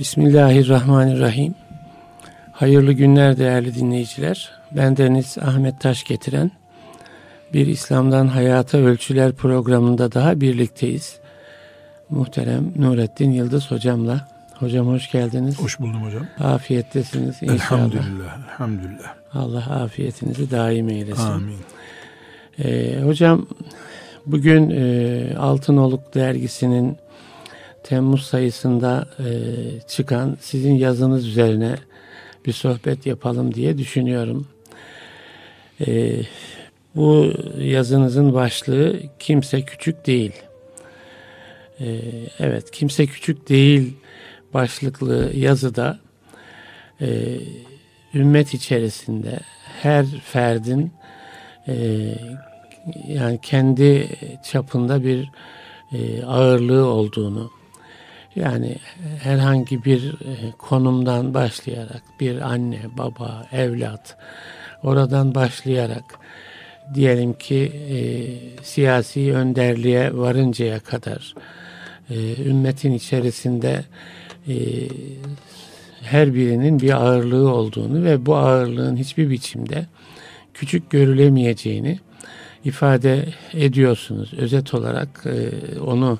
Bismillahirrahmanirrahim. Hayırlı günler değerli dinleyiciler. Ben Deniz Ahmet Taş getiren bir İslam'dan Hayata Ölçüler programında daha birlikteyiz. Muhterem Nurettin Yıldız hocamla. Hocam hoş geldiniz. Hoş buldum hocam. Afiyettesiniz inşallah. Elhamdülillah. Elhamdülillah. Allah afiyetinizi daim eylesin. Amin. Ee, hocam bugün e, Altınoluk dergisinin Temmuz sayısında e, çıkan sizin yazınız üzerine bir sohbet yapalım diye düşünüyorum. E, bu yazınızın başlığı kimse küçük değil. E, evet kimse küçük değil başlıklı yazıda e, ümmet içerisinde her ferdin e, yani kendi çapında bir e, ağırlığı olduğunu yani herhangi bir e, konumdan başlayarak bir anne, baba, evlat oradan başlayarak diyelim ki e, siyasi önderliğe varıncaya kadar e, ümmetin içerisinde e, her birinin bir ağırlığı olduğunu ve bu ağırlığın hiçbir biçimde küçük görülemeyeceğini ifade ediyorsunuz. Özet olarak e, onu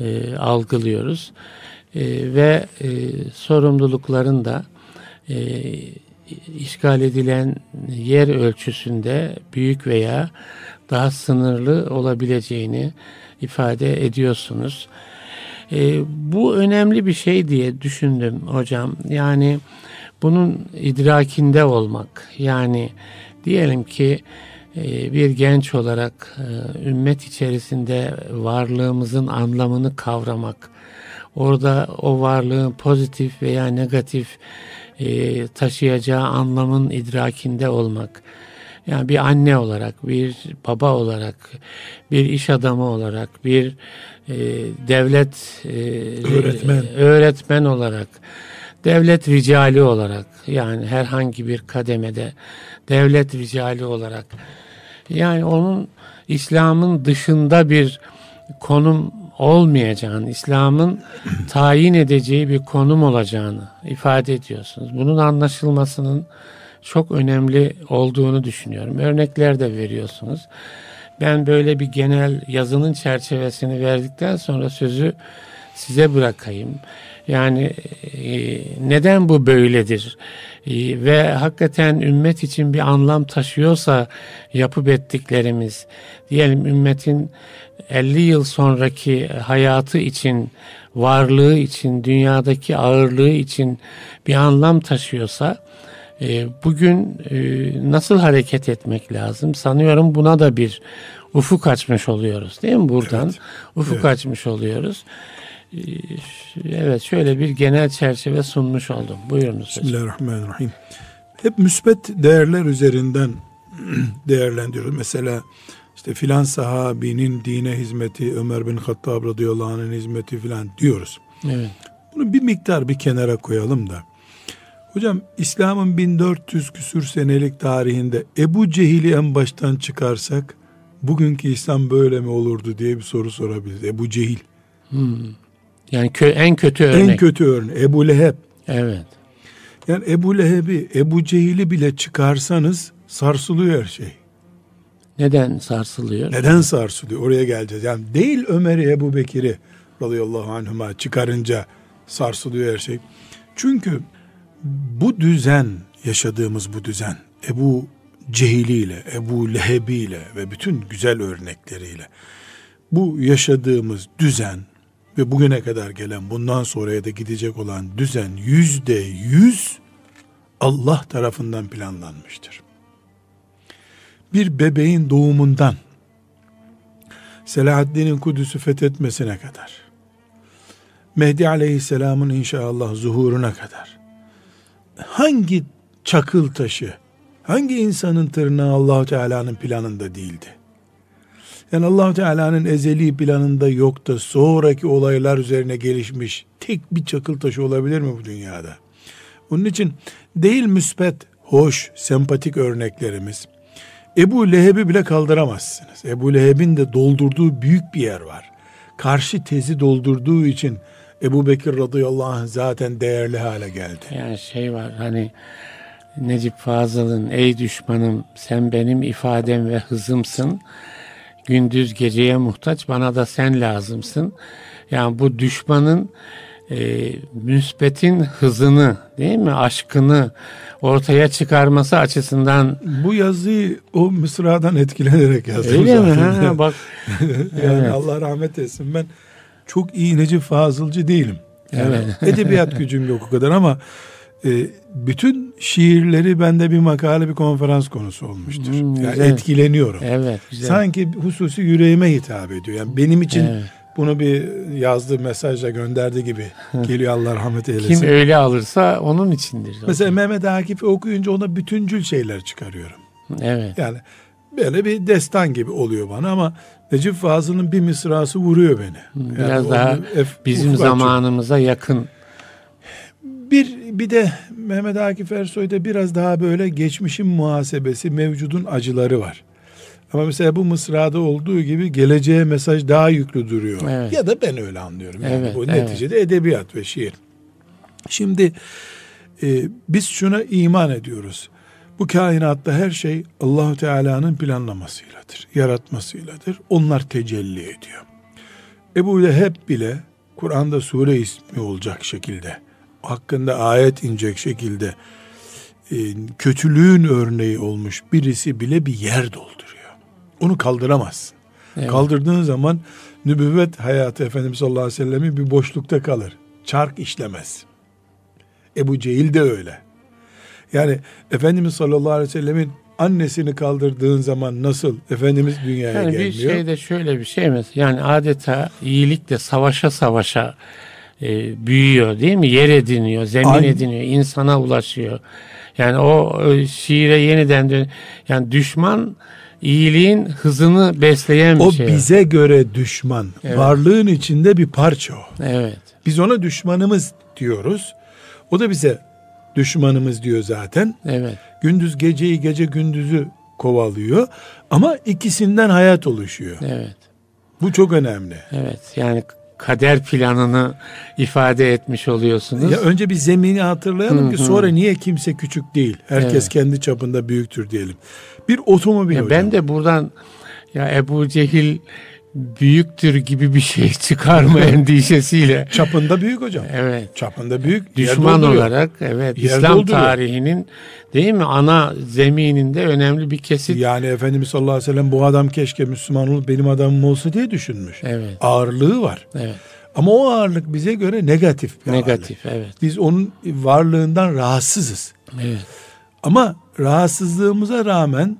e, algılıyoruz. E, ve e, sorumlulukların da e, işgal edilen yer ölçüsünde büyük veya daha sınırlı olabileceğini ifade ediyorsunuz. E, bu önemli bir şey diye düşündüm hocam. Yani bunun idrakinde olmak. Yani diyelim ki bir genç olarak e, ümmet içerisinde varlığımızın anlamını kavramak, orada o varlığın pozitif veya negatif e, taşıyacağı anlamın idrakinde olmak, yani bir anne olarak, bir baba olarak, bir iş adamı olarak, bir e, devlet öğretmen. öğretmen olarak, devlet ricali olarak yani herhangi bir kademede devlet ricali olarak yani onun İslam'ın dışında bir konum olmayacağını, İslam'ın tayin edeceği bir konum olacağını ifade ediyorsunuz. Bunun anlaşılmasının çok önemli olduğunu düşünüyorum. Örnekler de veriyorsunuz. Ben böyle bir genel yazının çerçevesini verdikten sonra sözü size bırakayım. Yani e, neden bu böyledir? E, ve hakikaten ümmet için bir anlam taşıyorsa yapıp ettiklerimiz, diyelim ümmetin 50 yıl sonraki hayatı için, varlığı için, dünyadaki ağırlığı için bir anlam taşıyorsa, e, bugün nasıl hareket etmek lazım? Sanıyorum buna da bir ufuk açmış oluyoruz değil mi buradan? Evet. Ufuk evet. açmış oluyoruz. Evet şöyle bir genel çerçeve sunmuş oldum. Buyurunuz. Bismillahirrahmanirrahim. Hep müsbet değerler üzerinden değerlendiriyoruz. Mesela işte filan sahabinin dine hizmeti, Ömer bin Hattab radıyallahu anh'ın hizmeti filan diyoruz. Evet. Bunu bir miktar bir kenara koyalım da. Hocam İslam'ın 1400 küsür senelik tarihinde Ebu Cehil'i en baştan çıkarsak bugünkü İslam böyle mi olurdu diye bir soru sorabiliriz. Ebu Cehil. Hmm. Yani kö- en kötü örnek. En kötü örnek. Ebu Leheb. Evet. Yani Ebu Leheb'i, Ebu Cehil'i bile çıkarsanız sarsılıyor her şey. Neden sarsılıyor? Neden sarsılıyor? Oraya geleceğiz. Yani değil Ömer'i, Ebu Bekir'i radıyallahu anhuma çıkarınca sarsılıyor her şey. Çünkü bu düzen, yaşadığımız bu düzen, Ebu Cehiliyle, Ebu Lehebiyle ve bütün güzel örnekleriyle bu yaşadığımız düzen ve bugüne kadar gelen bundan sonraya da gidecek olan düzen yüzde yüz Allah tarafından planlanmıştır. Bir bebeğin doğumundan Selahaddin'in Kudüs'ü fethetmesine kadar Mehdi Aleyhisselam'ın inşallah zuhuruna kadar hangi çakıl taşı hangi insanın tırnağı allah Teala'nın planında değildi? Yani allah Teala'nın ezeli planında yok da sonraki olaylar üzerine gelişmiş tek bir çakıl taşı olabilir mi bu dünyada? Onun için değil müspet, hoş, sempatik örneklerimiz. Ebu Leheb'i bile kaldıramazsınız. Ebu Leheb'in de doldurduğu büyük bir yer var. Karşı tezi doldurduğu için Ebu Bekir radıyallahu anh zaten değerli hale geldi. Yani şey var hani Necip Fazıl'ın ey düşmanım sen benim ifadem ve hızımsın. Gündüz geceye muhtaç bana da sen lazımsın. Yani bu düşmanın e, müsbetin hızını değil mi aşkını ortaya çıkarması açısından bu yazıyı o Mısra'dan etkilenerek yazdım öyle zaten. mi ha bak yani Evet. Allah rahmet etsin ben çok iyi Necip Fazılcı değilim. Yani Evet. edebiyat gücüm yok o kadar ama e, bütün şiirleri bende bir makale bir konferans konusu olmuştur. Hmm, yani güzel. etkileniyorum. evet güzel Sanki hususi yüreğime hitap ediyor. Yani benim için Evet. bunu bir yazdığı mesajla gönderdi gibi geliyor Allah rahmet eylesin. kim öyle alırsa onun içindir Mesela Mehmet Akif'i okuyunca ona bütüncül şeyler çıkarıyorum. evet Yani böyle bir destan gibi oluyor bana ama Necip Fazıl'ın bir mısrası vuruyor beni. Yani biraz daha ef- bizim zamanımıza yakın Bir, bir de Mehmet Akif Ersoy'da biraz daha böyle geçmişin muhasebesi, mevcudun acıları var. Ama mesela bu mısrada olduğu gibi geleceğe mesaj daha yüklü duruyor. Evet. Ya da ben öyle anlıyorum. Yani Evet, bu evet. neticede edebiyat ve şiir. Şimdi e, biz şuna iman ediyoruz. Bu kainatta her şey Allahu Teala'nın planlamasıyladır, yaratmasıyladır. Onlar tecelli ediyor. Ebu Leheb bile Kur'an'da sure ismi olacak şekilde, hakkında ayet inecek şekilde e, kötülüğün örneği olmuş birisi bile bir yer dolduruyor. Onu kaldıramazsın. Evet. Kaldırdığın zaman nübüvvet hayatı Efendimiz sallallahu aleyhi ve sellem'in bir boşlukta kalır. Çark işlemez. Ebu Cehil de öyle. Yani Efendimiz sallallahu aleyhi ve sellemin annesini kaldırdığın zaman nasıl Efendimiz dünyaya Yani bir gelmiyor? şeyde şöyle bir şey mi? Yani adeta iyilik de savaşa savaşa e, büyüyor değil mi? Yer ediniyor, zemin Aynen. ediniyor, insana ulaşıyor. Yani o e, şiire yeniden dön. Yani düşman iyiliğin hızını besleyen bir o şey. bize göre düşman. Evet. Varlığın içinde bir parça o. Evet. Biz ona düşmanımız diyoruz. O da bize düşmanımız diyor zaten. Evet. Gündüz geceyi gece gündüzü kovalıyor. Ama ikisinden hayat oluşuyor. Evet. Bu çok önemli. Evet. Yani kader planını ifade etmiş oluyorsunuz. Ya önce bir zemini hatırlayalım ki sonra niye kimse küçük değil. Herkes Evet. kendi çapında büyüktür diyelim. Bir otomobil Ya hocam. ben de buradan ya Ebu Cehil büyüktür gibi bir şey çıkarma endişesiyle. çapında büyük hocam. Evet. Çapında büyük. Düşman olarak evet Yer İslam dolduruyor. tarihinin değil mi ana zemininde önemli bir kesit. Yani Efendimiz sallallahu aleyhi ve sellem bu adam keşke Müslüman olup benim adamım olsa diye düşünmüş. Evet. Ağırlığı var. Evet. Ama o ağırlık bize göre negatif bir ağırlık. Negatif evet. Biz onun varlığından rahatsızız. Evet. Ama rahatsızlığımıza rağmen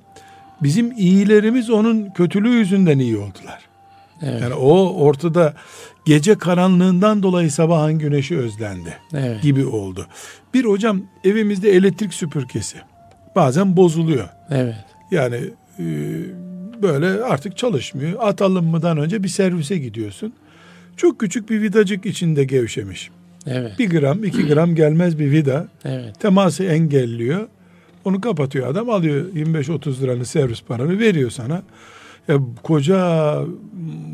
bizim iyilerimiz onun kötülüğü yüzünden iyi oldular. Evet. Yani o ortada gece karanlığından dolayı sabahın güneşi özlendi Evet. gibi oldu. Bir hocam evimizde elektrik süpürgesi bazen bozuluyor. Evet. Yani e, böyle artık çalışmıyor. Atalım mıdan önce bir servise gidiyorsun. Çok küçük bir vidacık içinde gevşemiş. Evet. Bir gram, iki gram gelmez bir vida Evet. teması engelliyor. Onu kapatıyor adam alıyor 25-30 liranın servis paranı veriyor sana. Ya koca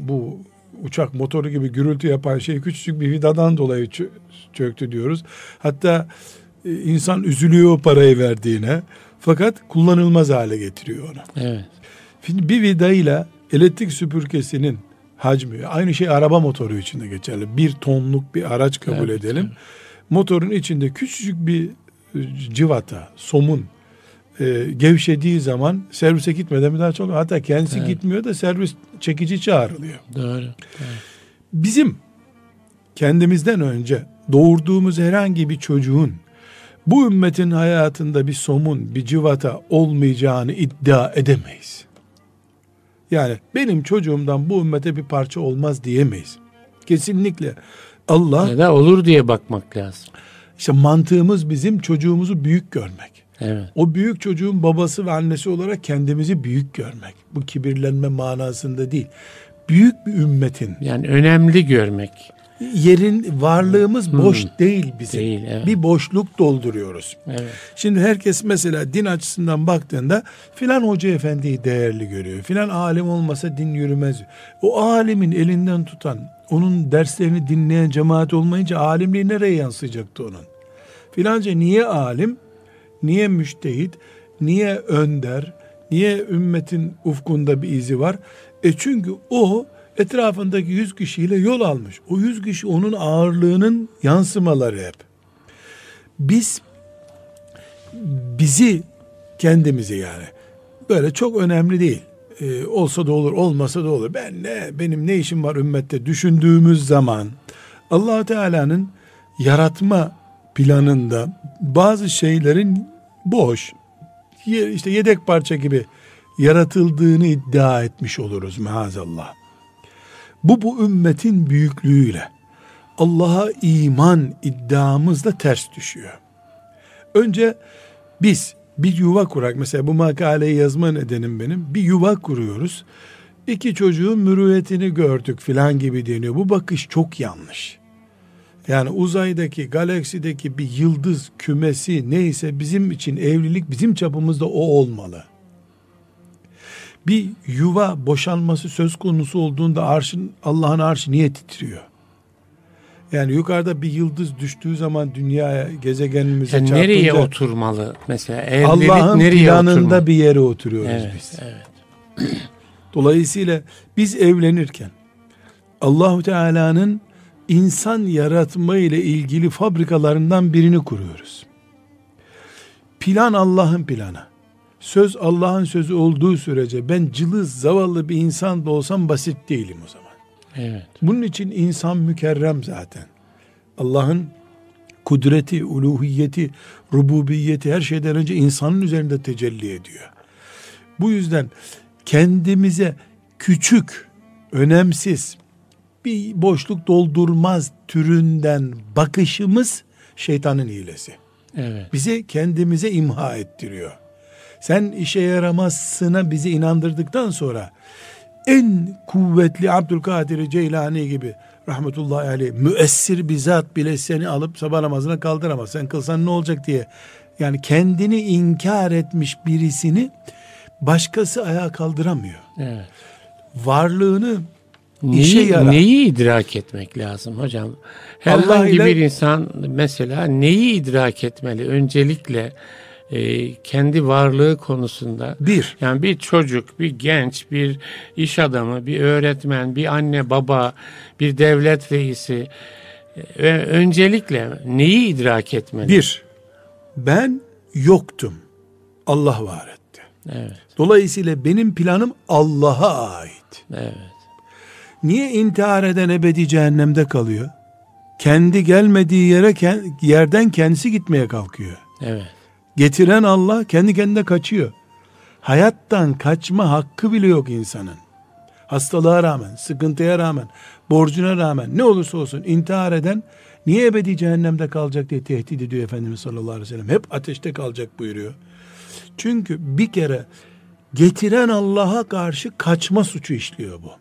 bu uçak motoru gibi gürültü yapan şey küçücük bir vidadan dolayı çö- çöktü diyoruz. Hatta e, insan üzülüyor parayı verdiğine. Fakat kullanılmaz hale getiriyor onu. Evet. Şimdi bir vidayla elektrik süpürgesinin hacmi aynı şey araba motoru için de geçerli. Bir tonluk bir araç kabul Evet, edelim. Motorun içinde küçücük bir e, civata, somun e, gevşediği zaman servise gitmeden daha çok hatta kendisi Evet. gitmiyor da servis çekici çağrılıyor. Doğru. Evet. Bizim kendimizden önce doğurduğumuz herhangi bir çocuğun bu ümmetin hayatında bir somun, bir civata olmayacağını iddia edemeyiz. Yani benim çocuğumdan bu ümmete bir parça olmaz diyemeyiz. Kesinlikle. Allah Ya da olur diye bakmak lazım. işte mantığımız bizim çocuğumuzu büyük görmek. Evet. O büyük çocuğun babası ve annesi olarak kendimizi büyük görmek. Bu kibirlenme manasında değil. Büyük bir ümmetin Yani önemli görmek. yerin varlığımız boş değil bizim. Değil, evet. Bir boşluk dolduruyoruz. Evet. Şimdi herkes mesela din açısından baktığında filan hoca efendiyi değerli görüyor. Filan alim olmasa din yürümez. O alimin elinden tutan onun derslerini dinleyen cemaat olmayınca alimliği nereye yansıyacaktı onun? Filanca niye alim, niye müştehit, niye önder, niye ümmetin ufkunda bir izi var? E çünkü o etrafındaki yüz kişiyle yol almış. O yüz kişi onun ağırlığının yansımaları hep. Biz bizi kendimizi yani böyle çok önemli değil. Ee, olsa da olur, olmasa da olur. Ben ne, benim ne işim var ümmette düşündüğümüz zaman allah Teala'nın yaratma planında bazı şeylerin boş, işte yedek parça gibi yaratıldığını iddia etmiş oluruz maazallah. Bu bu ümmetin büyüklüğüyle Allah'a iman iddiamızla ters düşüyor. Önce biz bir yuva kurak mesela bu makaleyi yazma nedenim benim bir yuva kuruyoruz. İki çocuğun mürüvvetini gördük filan gibi deniyor. Bu bakış çok yanlış. Yani uzaydaki, galaksideki bir yıldız kümesi neyse bizim için evlilik bizim çapımızda o olmalı. Bir yuva boşanması söz konusu olduğunda arşın Allah'ın arşı niye titriyor? Yani yukarıda bir yıldız düştüğü zaman dünyaya, gezegenimize yani çarpınca... Nereye oturmalı mesela? Evlilik Allah'ın nereye planında oturmalı? bir yere oturuyoruz Evet, biz. evet. Dolayısıyla biz evlenirken Allahu Teala'nın insan yaratma ile ilgili fabrikalarından birini kuruyoruz. Plan Allah'ın planı. Söz Allah'ın sözü olduğu sürece ben cılız zavallı bir insan da olsam basit değilim o zaman. Evet. Bunun için insan mükerrem zaten. Allah'ın kudreti, uluhiyeti, rububiyeti her şeyden önce insanın üzerinde tecelli ediyor. Bu yüzden kendimize küçük, önemsiz, bir boşluk doldurmaz türünden bakışımız şeytanın hilesi. Evet. Bize kendimize imha ettiriyor. Sen işe yaramazsına bizi inandırdıktan sonra en kuvvetli Abdülkadir Ceylani gibi rahmetullahi aleyh müessir bir zat bile seni alıp sabah namazına kaldıramaz. Sen kılsan ne olacak diye. Yani kendini inkar etmiş birisini başkası ayağa kaldıramıyor. Evet. Varlığını işe Neyi, yarar. neyi idrak etmek lazım hocam? Herhangi ile- bir insan mesela neyi idrak etmeli? Öncelikle e, kendi varlığı konusunda. Bir, Yani bir çocuk, bir genç, bir iş adamı, bir öğretmen, bir anne baba, bir devlet reisi e, ve öncelikle neyi idrak etmeli? bir, ben yoktum. Allah var etti. Evet, Dolayısıyla benim planım Allah'a ait. evet, Niye intihar eden ebedi cehennemde kalıyor? Kendi gelmediği yere yerden kendisi gitmeye kalkıyor. evet. Getiren Allah kendi kendine kaçıyor. Hayattan kaçma hakkı bile yok insanın. Hastalığa rağmen, sıkıntıya rağmen, borcuna rağmen ne olursa olsun intihar eden niye ebedi cehennemde kalacak diye tehdit ediyor Efendimiz sallallahu aleyhi ve sellem. Hep ateşte kalacak buyuruyor. Çünkü bir kere getiren Allah'a karşı kaçma suçu işliyor bu.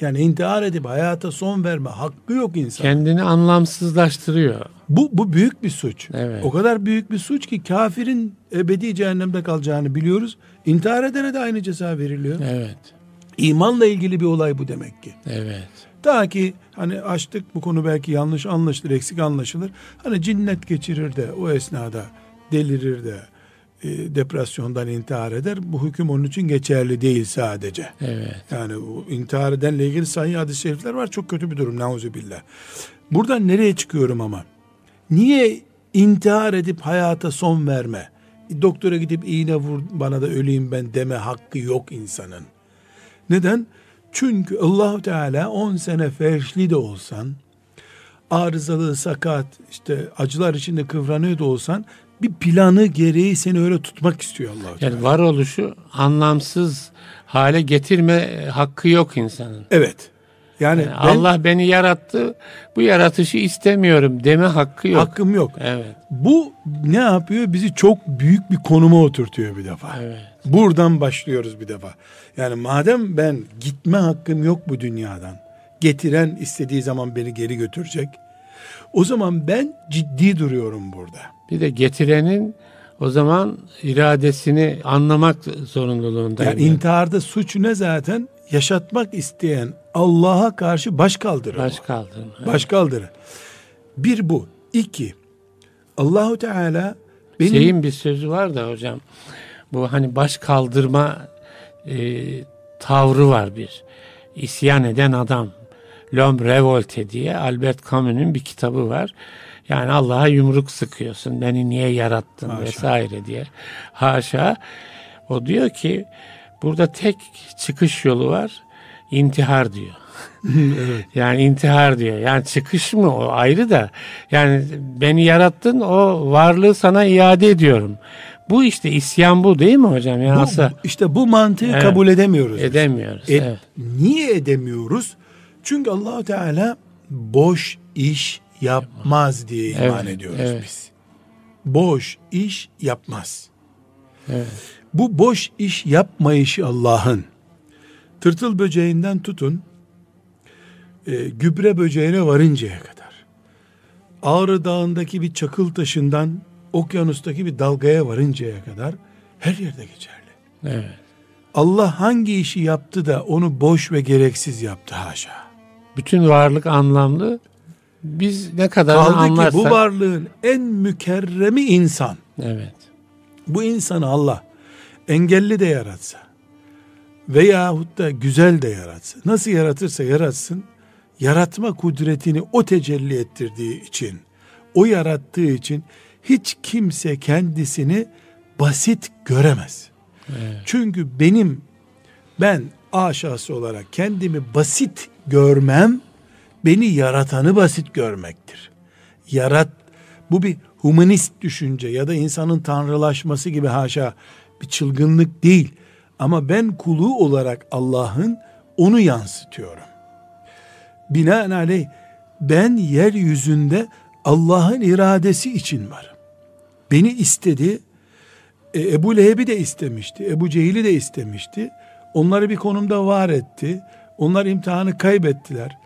Yani intihar edip hayata son verme hakkı yok insan. Kendini anlamsızlaştırıyor. Bu, bu büyük bir suç. Evet. O kadar büyük bir suç ki kafirin ebedi cehennemde kalacağını biliyoruz. İntihar edene de aynı ceza veriliyor. Evet, İmanla ilgili bir olay bu demek ki. evet. Ta ki hani açtık bu konu belki yanlış anlaşılır, eksik anlaşılır. Hani cinnet geçirir de o esnada delirir de depresyondan intihar eder. Bu hüküm onun için geçerli değil sadece. Evet. Yani o intihar edenle ilgili sahih hadis-i şerifler var. Çok kötü bir durum. Nauzubillah. Buradan nereye çıkıyorum ama? Niye intihar edip hayata son verme? Doktora gidip iğne vur bana da öleyim ben deme hakkı yok insanın. Neden? Çünkü Allahu Teala 10 sene felçli de olsan, arızalı, sakat, işte acılar içinde kıvranıyor da olsan bir planı gereği seni öyle tutmak istiyor Allahu Teala. Yani varoluşu anlamsız hale getirme hakkı yok insanın. Evet. Yani Yani ben Allah beni yarattı, bu yaratışı istemiyorum deme hakkı yok. hakkım yok. Evet, Bu ne yapıyor? Bizi çok büyük bir konuma oturtuyor bir defa. evet, Buradan başlıyoruz bir defa. Yani madem ben gitme hakkım yok bu dünyadan. Getiren istediği zaman beni geri götürecek. O zaman ben ciddi duruyorum burada. Bir de getirenin o zaman iradesini anlamak zorunluluğundayım. Yani intiharda suç ne zaten? yaşatmak isteyen Allah'a karşı baş kaldırı. Baş kaldırı. Baş kaldırı. Bir bu. İki. Allahu Teala benim... Şeyin bir sözü var da hocam. Bu hani baş kaldırma e, tavrı var bir. İsyan eden adam. L'homme revolte diye Albert Camus'un bir kitabı var. Yani Allah'a yumruk sıkıyorsun. Beni niye yarattın Haşa. vesaire diye. Haşa. O diyor ki burada tek çıkış yolu var. İntihar diyor. evet. Yani intihar diyor. Yani çıkış mı o ayrı da. Yani beni yarattın o varlığı sana iade ediyorum. Bu işte isyan bu değil mi hocam? Yani bu, aslında, işte bu mantığı evet, kabul edemiyoruz. Edemiyoruz. E, evet. Niye edemiyoruz? Çünkü Allahu Teala boş iş yapmaz diye iman evet, ediyoruz evet. biz. Boş iş yapmaz. Evet. Bu boş iş yapmayışı Allah'ın tırtıl böceğinden tutun e, gübre böceğine varıncaya kadar Ağrı Dağı'ndaki bir çakıl taşından okyanustaki bir dalgaya varıncaya kadar her yerde geçerli. Evet. Allah hangi işi yaptı da onu boş ve gereksiz yaptı haşa. Bütün varlık anlamlı. Biz ne kadar anlarsak. ki bu varlığın en mükerremi insan. Evet. Bu insanı Allah engelli de yaratsa veyahut da güzel de yaratsa nasıl yaratırsa yaratsın yaratma kudretini o tecelli ettirdiği için o yarattığı için hiç kimse kendisini basit göremez. Evet. Çünkü benim ben A şahsı olarak kendimi basit görmem beni yaratanı basit görmektir. Yarat bu bir humanist düşünce ya da insanın tanrılaşması gibi haşa bir çılgınlık değil. Ama ben kulu olarak Allah'ın onu yansıtıyorum. Binaenaleyh ben yeryüzünde Allah'ın iradesi için varım. Beni istedi. E, Ebu Leheb'i de istemişti. Ebu Cehil'i de istemişti. Onları bir konumda var etti. Onlar imtihanı kaybettiler.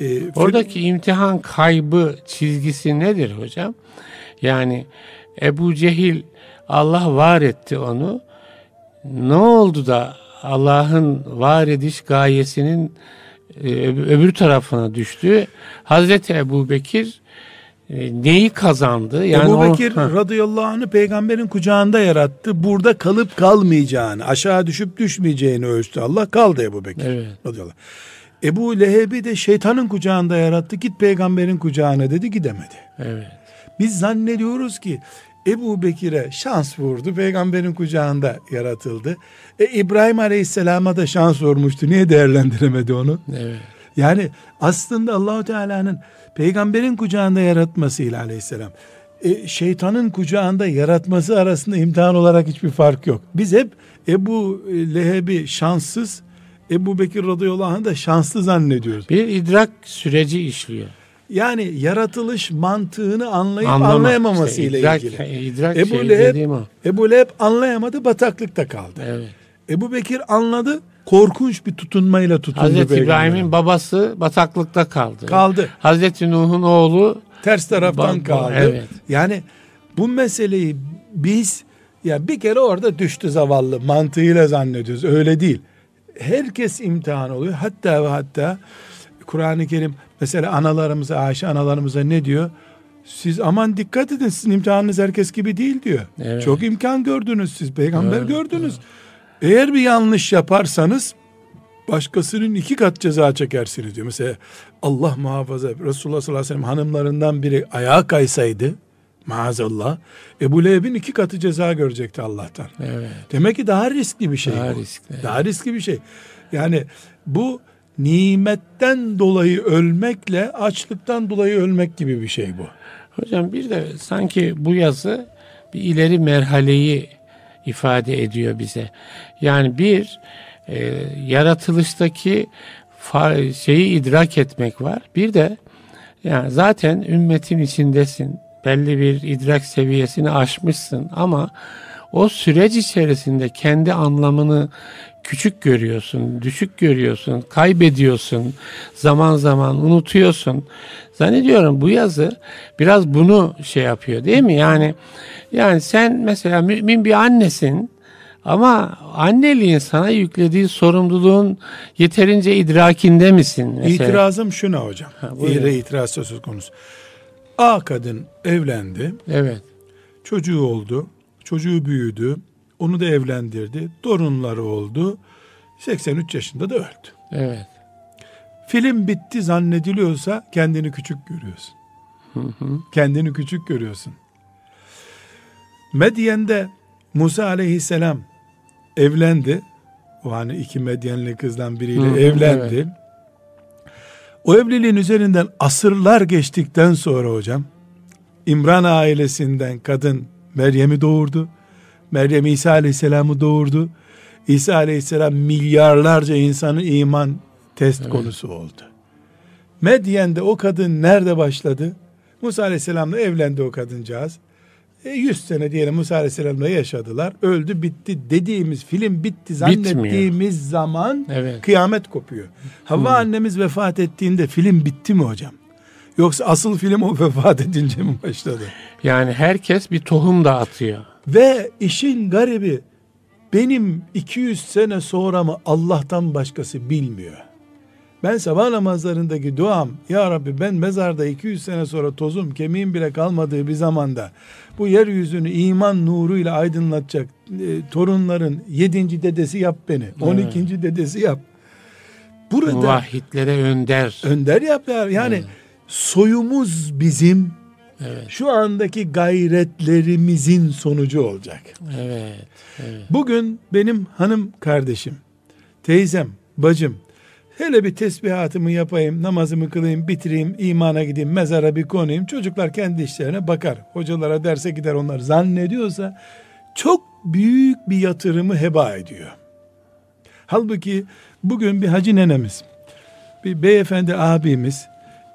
E, Oradaki imtihan kaybı çizgisi nedir hocam? Yani Ebu Cehil Allah var etti onu. Ne oldu da Allah'ın var ediş gayesinin e, öbür tarafına düştü? Hazreti Ebu Bekir e, neyi kazandı? Yani Ebu Bekir o, radıyallahu anh'ı peygamberin kucağında yarattı. Burada kalıp kalmayacağını, aşağı düşüp düşmeyeceğini ölçtü Allah. Kaldı Ebu Bekir evet. radıyallahu anh. Ebu Leheb'i de şeytanın kucağında yarattı. Git peygamberin kucağına dedi gidemedi. Evet. Biz zannediyoruz ki Ebu Bekir'e şans vurdu. Peygamberin kucağında yaratıldı. E, İbrahim Aleyhisselam'a da şans vurmuştu. Niye değerlendiremedi onu? Evet. Yani aslında Allahu Teala'nın peygamberin kucağında yaratmasıyla aleyhisselam e, şeytanın kucağında yaratması arasında imtihan olarak hiçbir fark yok. Biz hep Ebu Leheb'i şanssız, Ebu Bekir radıyallahu anh da şanslı zannediyoruz. Bir idrak süreci işliyor. Yani yaratılış mantığını anlayıp Anlama, anlayamaması ile idrak, ilgili. İdrak Ebu şey Leheb. Ebu Leheb anlayamadı, bataklıkta kaldı. Evet. Ebu Bekir anladı, korkunç bir tutunmayla tutundu. Hazreti İbrahim'in babası bataklıkta kaldı. Kaldı. Hazreti Nuh'un oğlu ters taraftan ba- kaldı. Evet. Yani bu meseleyi biz ya bir kere orada düştü zavallı mantığıyla zannediyoruz. Öyle değil. Herkes imtihan oluyor. Hatta ve hatta Kur'an-ı Kerim mesela analarımıza, Ayşe analarımıza ne diyor? Siz aman dikkat edin sizin imtihanınız herkes gibi değil diyor. Evet. Çok imkan gördünüz siz peygamber evet, gördünüz. Evet. Eğer bir yanlış yaparsanız başkasının iki kat ceza çekersiniz diyor. Mesela Allah muhafaza Resulullah sallallahu aleyhi ve sellem hanımlarından biri ayağa kaysaydı maazallah Ebu Leheb'in iki katı ceza görecekti Allah'tan. Evet. Demek ki daha riskli bir şey daha bu. Riskli, daha riskli bir şey. Yani bu nimetten dolayı ölmekle açlıktan dolayı ölmek gibi bir şey bu. Hocam bir de sanki bu yazı bir ileri merhaleyi ifade ediyor bize. Yani bir e, yaratılıştaki şeyi idrak etmek var. Bir de yani zaten ümmetin içindesin. Belli bir idrak seviyesini aşmışsın ama o süreç içerisinde kendi anlamını küçük görüyorsun, düşük görüyorsun, kaybediyorsun, zaman zaman unutuyorsun. Zannediyorum bu yazı biraz bunu şey yapıyor değil mi? Yani yani sen mesela mümin bir annesin Ama anneliğin sana yüklediği sorumluluğun yeterince idrakinde misin? Mesela? İtirazım şuna hocam. Ha, İre itiraz söz konusu. A kadın evlendi. Evet. Çocuğu oldu. Çocuğu büyüdü. Onu da evlendirdi. Torunları oldu. 83 yaşında da öldü. Evet. Film bitti zannediliyorsa kendini küçük görüyorsun. Hı hı. Kendini küçük görüyorsun. Medyen'de Musa aleyhisselam evlendi. O hani iki Medyenli kızdan biriyle hı, evlendi. Evet. O evliliğin üzerinden asırlar geçtikten sonra hocam İmran ailesinden kadın Meryem'i doğurdu. Meryem İsa aleyhisselamı doğurdu. İsa aleyhisselam milyarlarca insanın iman test evet. konusu oldu. Medyen'de o kadın nerede başladı? Musa aleyhisselamla evlendi o kadıncağız. E 100 sene diyelim Musa Aleyhisselam'la yaşadılar. Öldü bitti dediğimiz film bitti zannettiğimiz Bitmiyor. zaman evet. kıyamet kopuyor. Havva hmm. annemiz vefat ettiğinde film bitti mi hocam? Yoksa asıl film o vefat edince mi başladı? Yani herkes bir tohum da atıyor. Ve işin garibi benim 200 sene sonra mı Allah'tan başkası bilmiyor. Ben sabah namazlarındaki duam ya Rabbi ben mezarda 200 sene sonra tozum kemiğim bile kalmadığı bir zamanda bu yeryüzünü iman nuruyla aydınlatacak e, torunların yedinci dedesi yap beni. On evet. ikinci dedesi yap. Burada Muvahhidlere önder. Önder yap ya. Yani evet. soyumuz bizim evet. şu andaki gayretlerimizin sonucu olacak. Evet, evet. Bugün benim hanım kardeşim, teyzem, bacım Hele bir tesbihatımı yapayım, namazımı kılayım, bitireyim, imana gideyim, mezara bir konayım. Çocuklar kendi işlerine bakar. Hocalara derse gider onlar. Zannediyorsa çok büyük bir yatırımı heba ediyor. Halbuki bugün bir hacı nenemiz, bir beyefendi abimiz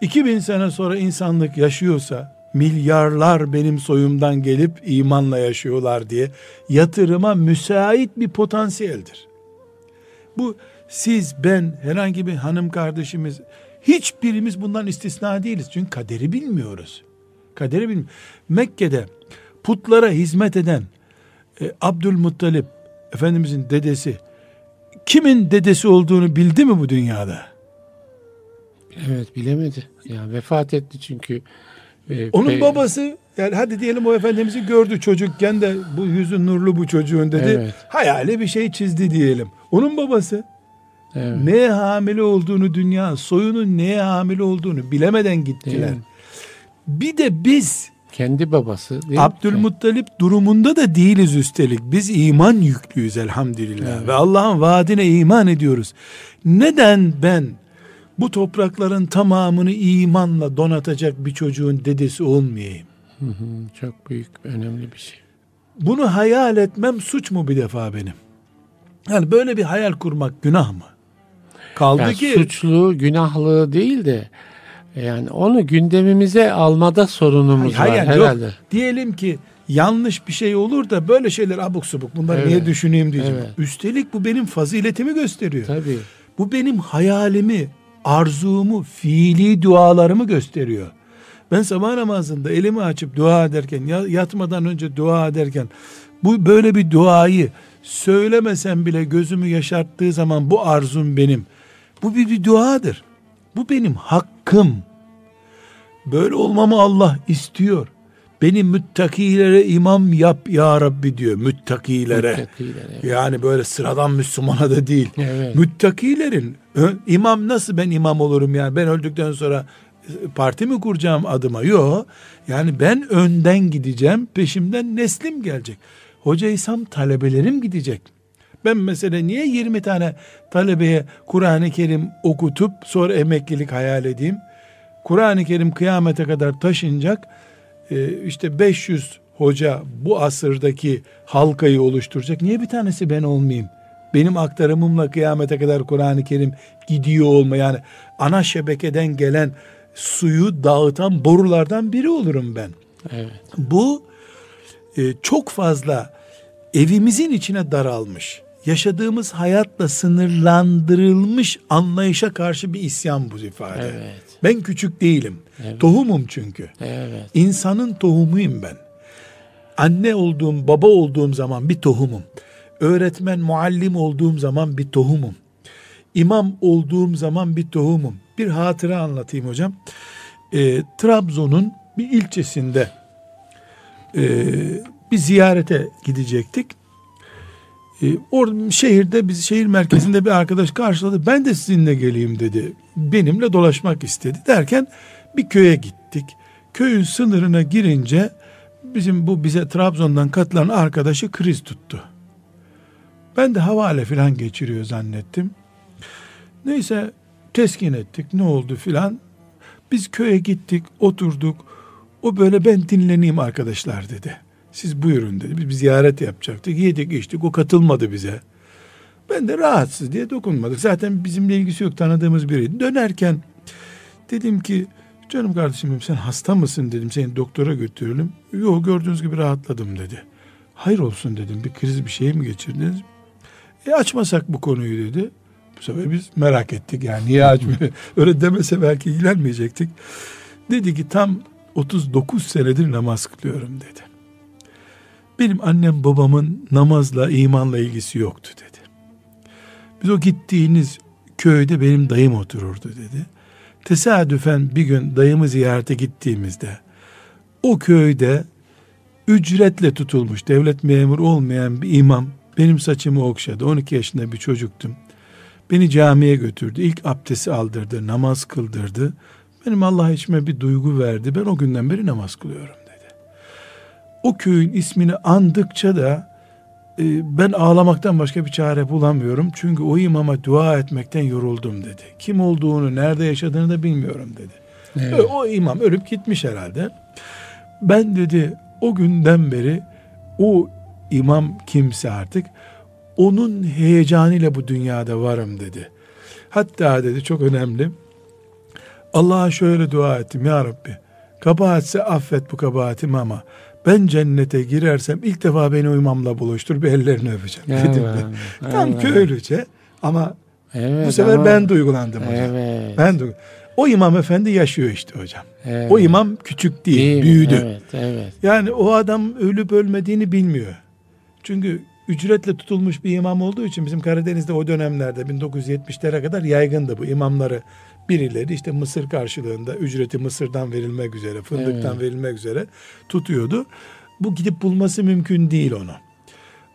2000 sene sonra insanlık yaşıyorsa milyarlar benim soyumdan gelip imanla yaşıyorlar diye yatırıma müsait bir potansiyeldir. Bu siz, ben, herhangi bir hanım kardeşimiz, hiçbirimiz bundan istisna değiliz. Çünkü kaderi bilmiyoruz. Kaderi bilmiyoruz. Mekke'de putlara hizmet eden e, Abdülmuttalip, Efendimizin dedesi, kimin dedesi olduğunu bildi mi bu dünyada? Evet bilemedi. Yani vefat etti çünkü. E, Onun pe- babası yani hadi diyelim o Efendimiz'i gördü çocukken de bu yüzü nurlu bu çocuğun dedi. Evet. Hayali bir şey çizdi diyelim. Onun babası Evet. Neye hamile olduğunu dünya, soyunun neye hamile olduğunu bilemeden gittiler. Bir de biz kendi babası Abdülmuttalip mi? durumunda da değiliz üstelik. Biz iman yüklüyüz elhamdülillah. Evet. Ve Allah'ın vaadine iman ediyoruz. Neden ben bu toprakların tamamını imanla donatacak bir çocuğun dedesi olmayayım? Hı hı, çok büyük, önemli bir şey. Bunu hayal etmem suç mu bir defa benim? Yani böyle bir hayal kurmak günah mı? Kaldı yani ki suçlu, günahlı değil de yani onu gündemimize almada sorunumuz hayır, var yani herhalde. Yok. Diyelim ki yanlış bir şey olur da böyle şeyler abuk subuk bunları evet. niye düşüneyim diyeceğim. Evet. Üstelik bu benim faziletimi gösteriyor. Tabii. Bu benim hayalimi, arzumu, fiili dualarımı gösteriyor. Ben sabah namazında elimi açıp dua ederken, yatmadan önce dua ederken bu böyle bir duayı söylemesem bile gözümü yaşarttığı zaman bu arzum benim. Bu bir, bir duadır. Bu benim hakkım. Böyle olmamı Allah istiyor. Beni müttakilere imam yap ya Rabbi diyor. Müttakilere. müttakilere Yani böyle sıradan Müslümana da değil. Evet. Müttakilerin imam nasıl ben imam olurum yani ben öldükten sonra e, parti mi kuracağım adıma? Yok. Yani ben önden gideceğim, peşimden neslim gelecek. Hocaysam talebelerim gidecek. Ben mesela niye 20 tane talebeye Kur'an-ı Kerim okutup sonra emeklilik hayal edeyim? Kur'an-ı Kerim kıyamete kadar taşınacak. Ee, işte 500 hoca bu asırdaki halkayı oluşturacak. Niye bir tanesi ben olmayayım? Benim aktarımımla kıyamete kadar Kur'an-ı Kerim gidiyor olma yani ana şebekeden gelen suyu dağıtan borulardan biri olurum ben. Evet. Bu e, çok fazla evimizin içine daralmış yaşadığımız hayatla sınırlandırılmış anlayışa karşı bir isyan bu ifade. Evet. Ben küçük değilim. Evet. Tohumum çünkü. Evet. İnsanın tohumuyum ben. Anne olduğum, baba olduğum zaman bir tohumum. öğretmen, muallim olduğum zaman bir tohumum. İmam olduğum zaman bir tohumum. Bir hatıra anlatayım hocam. E, Trabzon'un bir ilçesinde e, bir ziyarete gidecektik. E, or şehirde biz şehir merkezinde bir arkadaş karşıladı. Ben de sizinle geleyim dedi. Benimle dolaşmak istedi derken bir köye gittik. Köyün sınırına girince bizim bu bize Trabzon'dan katılan arkadaşı kriz tuttu. Ben de havale filan geçiriyor zannettim. Neyse teskin ettik ne oldu filan. Biz köye gittik oturduk. O böyle ben dinleneyim arkadaşlar dedi. Siz buyurun dedi. Biz bir ziyaret yapacaktık. Yedik içtik. O katılmadı bize. Ben de rahatsız diye dokunmadık. Zaten bizimle ilgisi yok. Tanıdığımız biriydi. Dönerken dedim ki canım kardeşim sen hasta mısın dedim. Seni doktora götürelim. Yok gördüğünüz gibi rahatladım dedi. Hayır olsun dedim. Bir kriz bir şey mi geçirdiniz? E açmasak bu konuyu dedi. Bu sefer biz merak ettik yani niye açmıyor? Öyle demese belki ilgilenmeyecektik. Dedi ki tam 39 senedir namaz kılıyorum dedi. Benim annem babamın namazla, imanla ilgisi yoktu dedi. Biz o gittiğiniz köyde benim dayım otururdu dedi. Tesadüfen bir gün dayımı ziyarete gittiğimizde o köyde ücretle tutulmuş devlet memuru olmayan bir imam benim saçımı okşadı. 12 yaşında bir çocuktum. Beni camiye götürdü. İlk abdesti aldırdı, namaz kıldırdı. Benim Allah içime bir duygu verdi. Ben o günden beri namaz kılıyorum. O köyün ismini andıkça da e, ben ağlamaktan başka bir çare bulamıyorum. Çünkü o imama dua etmekten yoruldum dedi. Kim olduğunu, nerede yaşadığını da bilmiyorum dedi. Evet. O imam ölüp gitmiş herhalde. Ben dedi o günden beri o imam kimse artık onun heyecanıyla bu dünyada varım dedi. Hatta dedi çok önemli. Allah'a şöyle dua ettim ya Rabbi. Kabahatse affet bu kabahatimi ama ben cennete girersem ilk defa beni o imamla buluştur bir ellerini öpeceğim evet, dedim. Tam evet. köylüce ama evet, bu sefer ama, ben duygulandım hocam. Evet. Ben duygulandım. O imam efendi yaşıyor işte hocam. Evet. O imam küçük değil, değil büyüdü. Evet, evet. Yani o adam ölüp ölmediğini bilmiyor. Çünkü ücretle tutulmuş bir imam olduğu için bizim Karadeniz'de o dönemlerde 1970'lere kadar yaygındı bu imamları birileri işte Mısır karşılığında ücreti Mısır'dan verilmek üzere, fındıktan evet. verilmek üzere tutuyordu. Bu gidip bulması mümkün değil onu.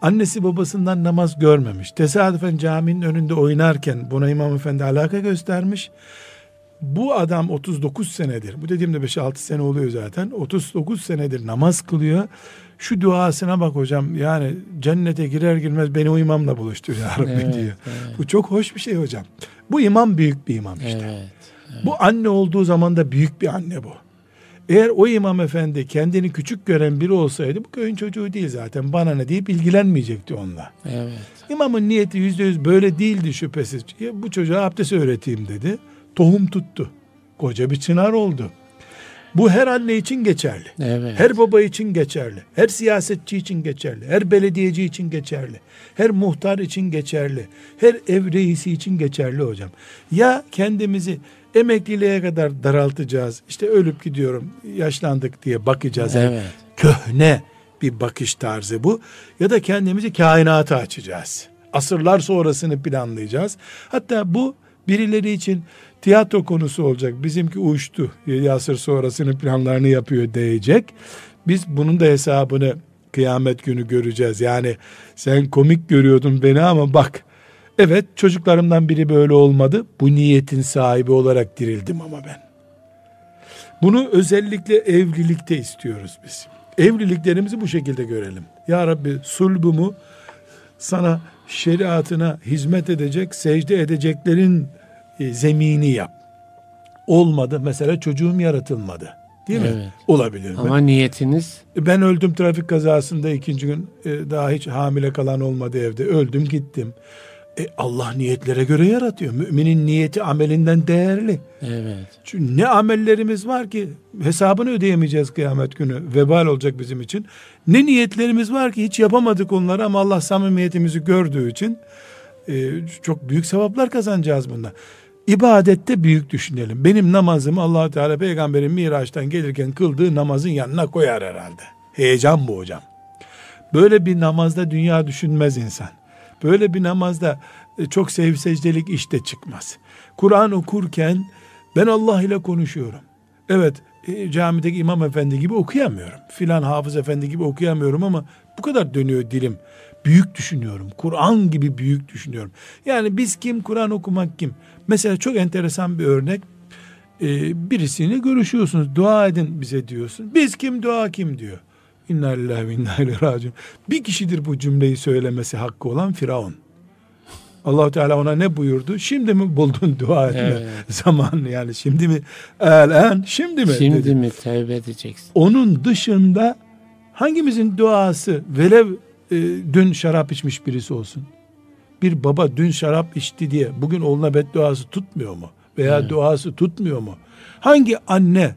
Annesi babasından namaz görmemiş. Tesadüfen caminin önünde oynarken buna İmam Efendi alaka göstermiş. Bu adam 39 senedir, bu dediğimde 5-6 sene oluyor zaten. 39 senedir namaz kılıyor. Şu duasına bak hocam yani cennete girer girmez beni o imamla buluştur ya Rabbi evet, diyor. Evet. Bu çok hoş bir şey hocam. Bu imam büyük bir imam işte. Evet, evet. Bu anne olduğu zaman da büyük bir anne bu. Eğer o imam efendi kendini küçük gören biri olsaydı bu köyün çocuğu değil zaten bana ne deyip ilgilenmeyecekti onunla. Evet. İmamın niyeti yüzde yüz böyle değildi şüphesiz. Ya bu çocuğa abdest öğreteyim dedi. Tohum tuttu. Koca bir çınar oldu. Bu her anne için geçerli. Evet. Her baba için geçerli. Her siyasetçi için geçerli. Her belediyeci için geçerli. Her muhtar için geçerli. Her ev reisi için geçerli hocam. Ya kendimizi emekliliğe kadar daraltacağız. İşte ölüp gidiyorum, yaşlandık diye bakacağız. Evet. Yani köhne bir bakış tarzı bu. Ya da kendimizi kainata açacağız. Asırlar sonrasını planlayacağız. Hatta bu birileri için tiyatro konusu olacak. Bizimki uçtu. 7 asır sonrasının planlarını yapıyor diyecek. Biz bunun da hesabını kıyamet günü göreceğiz. Yani sen komik görüyordun beni ama bak evet çocuklarımdan biri böyle olmadı. Bu niyetin sahibi olarak dirildim ama ben. Bunu özellikle evlilikte istiyoruz biz. Evliliklerimizi bu şekilde görelim. Ya Rabbi sulbumu sana şeriatına hizmet edecek, secde edeceklerin e, zemini yap. Olmadı. Mesela çocuğum yaratılmadı. Değil mi? Evet. Olabilir mi? Ama niyetiniz? E, ben öldüm trafik kazasında ikinci gün e, daha hiç hamile kalan olmadı evde. Öldüm gittim. E, Allah niyetlere göre yaratıyor. Müminin niyeti amelinden değerli. Evet. Çünkü ne amellerimiz var ki hesabını ödeyemeyeceğiz kıyamet günü. Vebal olacak bizim için. Ne niyetlerimiz var ki hiç yapamadık onları ama Allah samimiyetimizi gördüğü için e, çok büyük sevaplar kazanacağız bundan. İbadette büyük düşünelim. Benim namazımı allah Teala peygamberin Miraç'tan gelirken kıldığı namazın yanına koyar herhalde. Heyecan bu hocam. Böyle bir namazda dünya düşünmez insan. Böyle bir namazda e, çok sev secdelik işte çıkmaz. Kur'an okurken ben Allah ile konuşuyorum. Evet e, camideki imam efendi gibi okuyamıyorum. Filan hafız efendi gibi okuyamıyorum ama bu kadar dönüyor dilim. Büyük düşünüyorum. Kur'an gibi büyük düşünüyorum. Yani biz kim, Kur'an okumak kim? Mesela çok enteresan bir örnek. Ee, birisiyle görüşüyorsunuz. Dua edin bize diyorsun. Biz kim, dua kim diyor. İnna lillahi ve inna ileyhi raciun. Bir kişidir bu cümleyi söylemesi hakkı olan Firavun. Allahu Teala ona ne buyurdu? Şimdi mi buldun dua etme evet. zamanı yani şimdi mi? Elen şimdi mi? Şimdi dedi. mi tevbe edeceksin? Onun dışında hangimizin duası velev e, dün şarap içmiş birisi olsun. Bir baba dün şarap içti diye bugün oğluna bedduası tutmuyor mu? Veya evet. duası tutmuyor mu? Hangi anne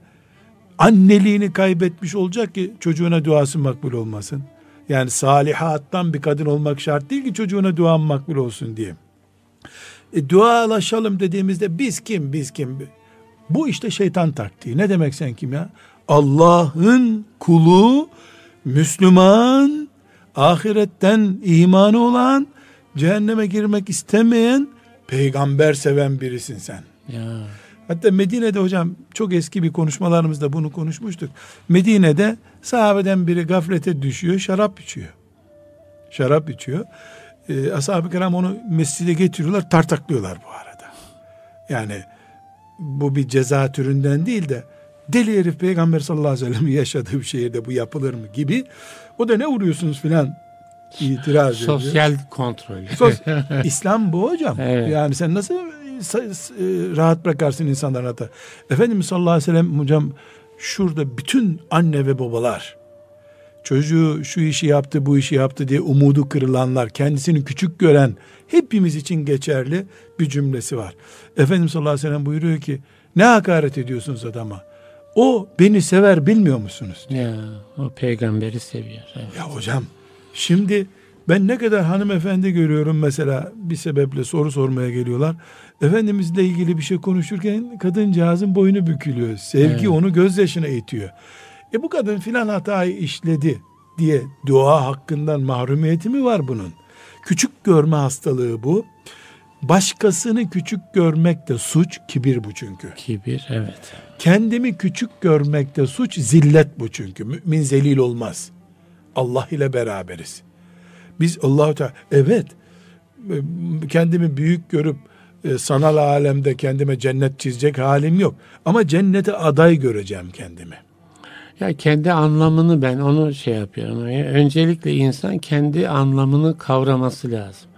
anneliğini kaybetmiş olacak ki çocuğuna duası makbul olmasın? Yani salihattan bir kadın olmak şart değil ki çocuğuna dua makbul olsun diye. E, dualaşalım dediğimizde biz kim biz kim? Bu işte şeytan taktiği. Ne demek sen kim ya? Allah'ın kulu, Müslüman, ahiretten imanı olan, cehenneme girmek istemeyen, peygamber seven birisin sen. Ya. Hatta Medine'de hocam çok eski bir konuşmalarımızda bunu konuşmuştuk. Medine'de sahabeden biri gaflete düşüyor, şarap içiyor. Şarap içiyor. Ee, ashab-ı kiram onu mescide getiriyorlar, tartaklıyorlar bu arada. Yani bu bir ceza türünden değil de deli herif peygamber sallallahu aleyhi ve sellem yaşadığı bir şehirde bu yapılır mı gibi. O da ne vuruyorsunuz filan itiraz ediyor. Sosyal kontrol. Sos İslam bu hocam. Evet. Yani sen nasıl rahat bırakarsın insanların hata. Efendimiz sallallahu aleyhi ve sellem hocam şurada bütün anne ve babalar çocuğu şu işi yaptı bu işi yaptı diye umudu kırılanlar kendisini küçük gören hepimiz için geçerli bir cümlesi var. Efendimiz sallallahu aleyhi ve sellem buyuruyor ki ne hakaret ediyorsunuz adama? O beni sever bilmiyor musunuz? Ya o peygamberi seviyor. Evet. Ya hocam şimdi ben ne kadar hanımefendi görüyorum mesela bir sebeple soru sormaya geliyorlar. Efendimizle ilgili bir şey konuşurken kadıncağızın boynu bükülüyor. Sevgi evet. onu gözyaşına itiyor. E bu kadın filan hatayı işledi diye dua hakkından mahrumiyeti mi var bunun? Küçük görme hastalığı bu. Başkasını küçük görmek de suç, kibir bu çünkü. Kibir, evet. Kendimi küçük görmek de suç, zillet bu çünkü. Mümin zelil olmaz. Allah ile beraberiz. Biz Allahu Teala evet kendimi büyük görüp e, sanal alemde kendime cennet çizecek halim yok. Ama cennete aday göreceğim kendimi. Ya kendi anlamını ben onu şey yapıyorum. Öncelikle insan kendi anlamını kavraması lazım.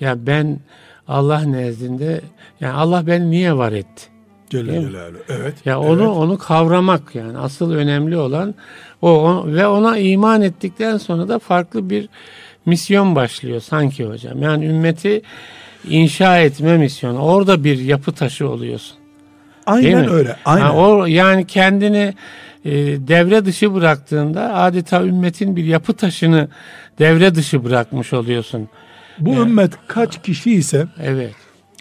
Ya ben Allah nezdinde yani Allah beni niye var etti? Celle Celaluhu. Evet. Ya onu evet. onu kavramak yani asıl önemli olan o, o ve ona iman ettikten sonra da farklı bir misyon başlıyor sanki hocam. Yani ümmeti inşa etme misyonu. Orada bir yapı taşı oluyorsun. Aynen öyle. Aynen. Ha, o yani kendini e, devre dışı bıraktığında adeta ümmetin bir yapı taşını devre dışı bırakmış oluyorsun. Bu yani, ümmet kaç kişi ise evet.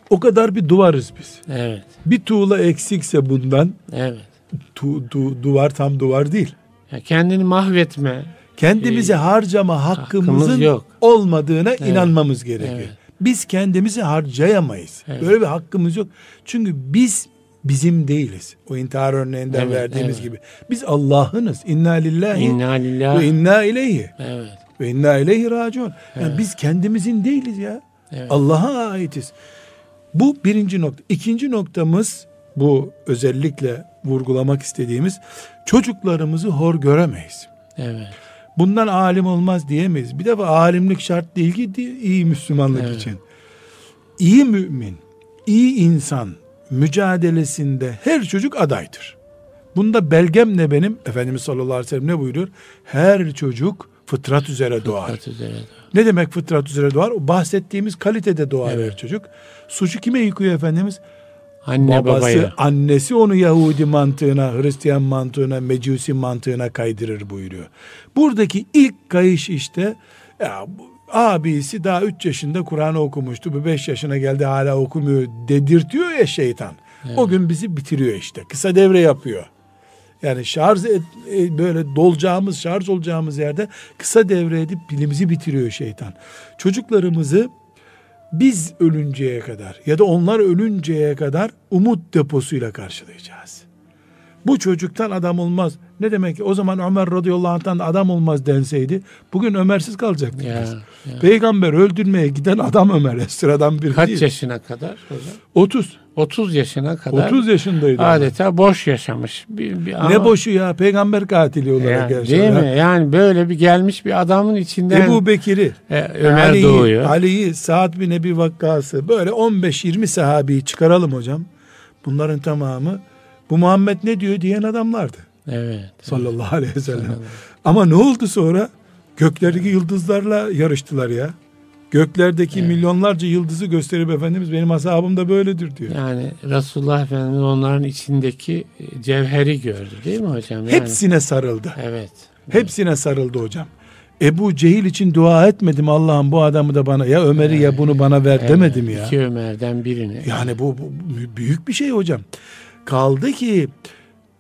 o kadar bir duvarız biz. Evet. Bir tuğla eksikse bundan evet. Tu, tu, duvar tam duvar değil. Ya kendini mahvetme. Kendimizi e, harcama hakkımızın yok. olmadığına evet. inanmamız gerekiyor. Evet. Biz kendimizi harcayamayız. Evet. Böyle bir hakkımız yok. Çünkü biz bizim değiliz. O intihar örneğinden evet, verdiğimiz evet. gibi. Biz Allah'ınız. İnna lillahi inna lillahi ve inna ileyhi. Evet. Ve inna ileyhi raciun. Yani evet. biz kendimizin değiliz ya. Evet. Allah'a aitiz. Bu birinci nokta. İkinci noktamız bu özellikle vurgulamak istediğimiz çocuklarımızı hor göremeyiz. Evet. Bundan alim olmaz diyemeyiz. Bir defa alimlik şart değil ki iyi Müslümanlık evet. için. İyi mümin, iyi insan mücadelesinde her çocuk adaydır. Bunda belgem ne benim? Efendimiz sallallahu aleyhi ve sellem ne buyuruyor? Her çocuk fıtrat üzere doğar. Fıtrat üzere doğar. Ne demek fıtrat üzere doğar? O bahsettiğimiz kalitede doğar evet. her çocuk. Suçu kime yıkıyor Efendimiz? Anne Babası, babaya. annesi onu Yahudi mantığına, Hristiyan mantığına, Mecusi mantığına kaydırır buyuruyor. Buradaki ilk kayış işte ya abisi daha 3 yaşında Kur'an okumuştu. Bu 5 yaşına geldi hala okumuyor dedirtiyor ya şeytan. Evet. O gün bizi bitiriyor işte. Kısa devre yapıyor. Yani şarj et, e, böyle dolacağımız, şarj olacağımız yerde kısa devre edip pilimizi bitiriyor şeytan. Çocuklarımızı biz ölünceye kadar ya da onlar ölünceye kadar umut deposuyla karşılayacağız. Bu çocuktan adam olmaz. Ne demek ki o zaman Ömer radıyallahu anh'tan adam olmaz denseydi bugün Ömersiz kalacaktık Ya, biz. ya. Peygamber öldürmeye giden adam Ömer. Sıradan bir Kaç değil. yaşına kadar hocam? 30. 30 yaşına kadar 30 yaşındaydı. adeta boş yaşamış. Bir, bir Ne ama- boşu ya peygamber katili olarak yani, gerçekten. Değil mi? Yani böyle bir gelmiş bir adamın içinden Ebu Bekir'i, e, Ömer Ali'yi, doğuyor. Ali'yi, Sa'd bin Ebi Vakkas'ı böyle 15-20 sahabeyi çıkaralım hocam. Bunların tamamı bu Muhammed ne diyor diyen adamlardı. Evet. Sallallahu aleyhi ve sellem. Ama ne oldu sonra? Göklerdeki yıldızlarla yarıştılar ya. Göklerdeki milyonlarca yıldızı gösterip Efendimiz benim ashabım da böyledir diyor. Yani Resulullah Efendimiz onların içindeki e, cevheri gördü değil mi hocam? Yani, Hepsine sarıldı. Evet. Hepsine sarıldı hocam. Ebu Cehil için dua etmedim Allah'ım bu adamı da bana ya Ömer'i ya bunu bana ver Evet, demedim ya. İki Ömer'den birini. Yani bu, bu büyük bir şey hocam. Kaldı ki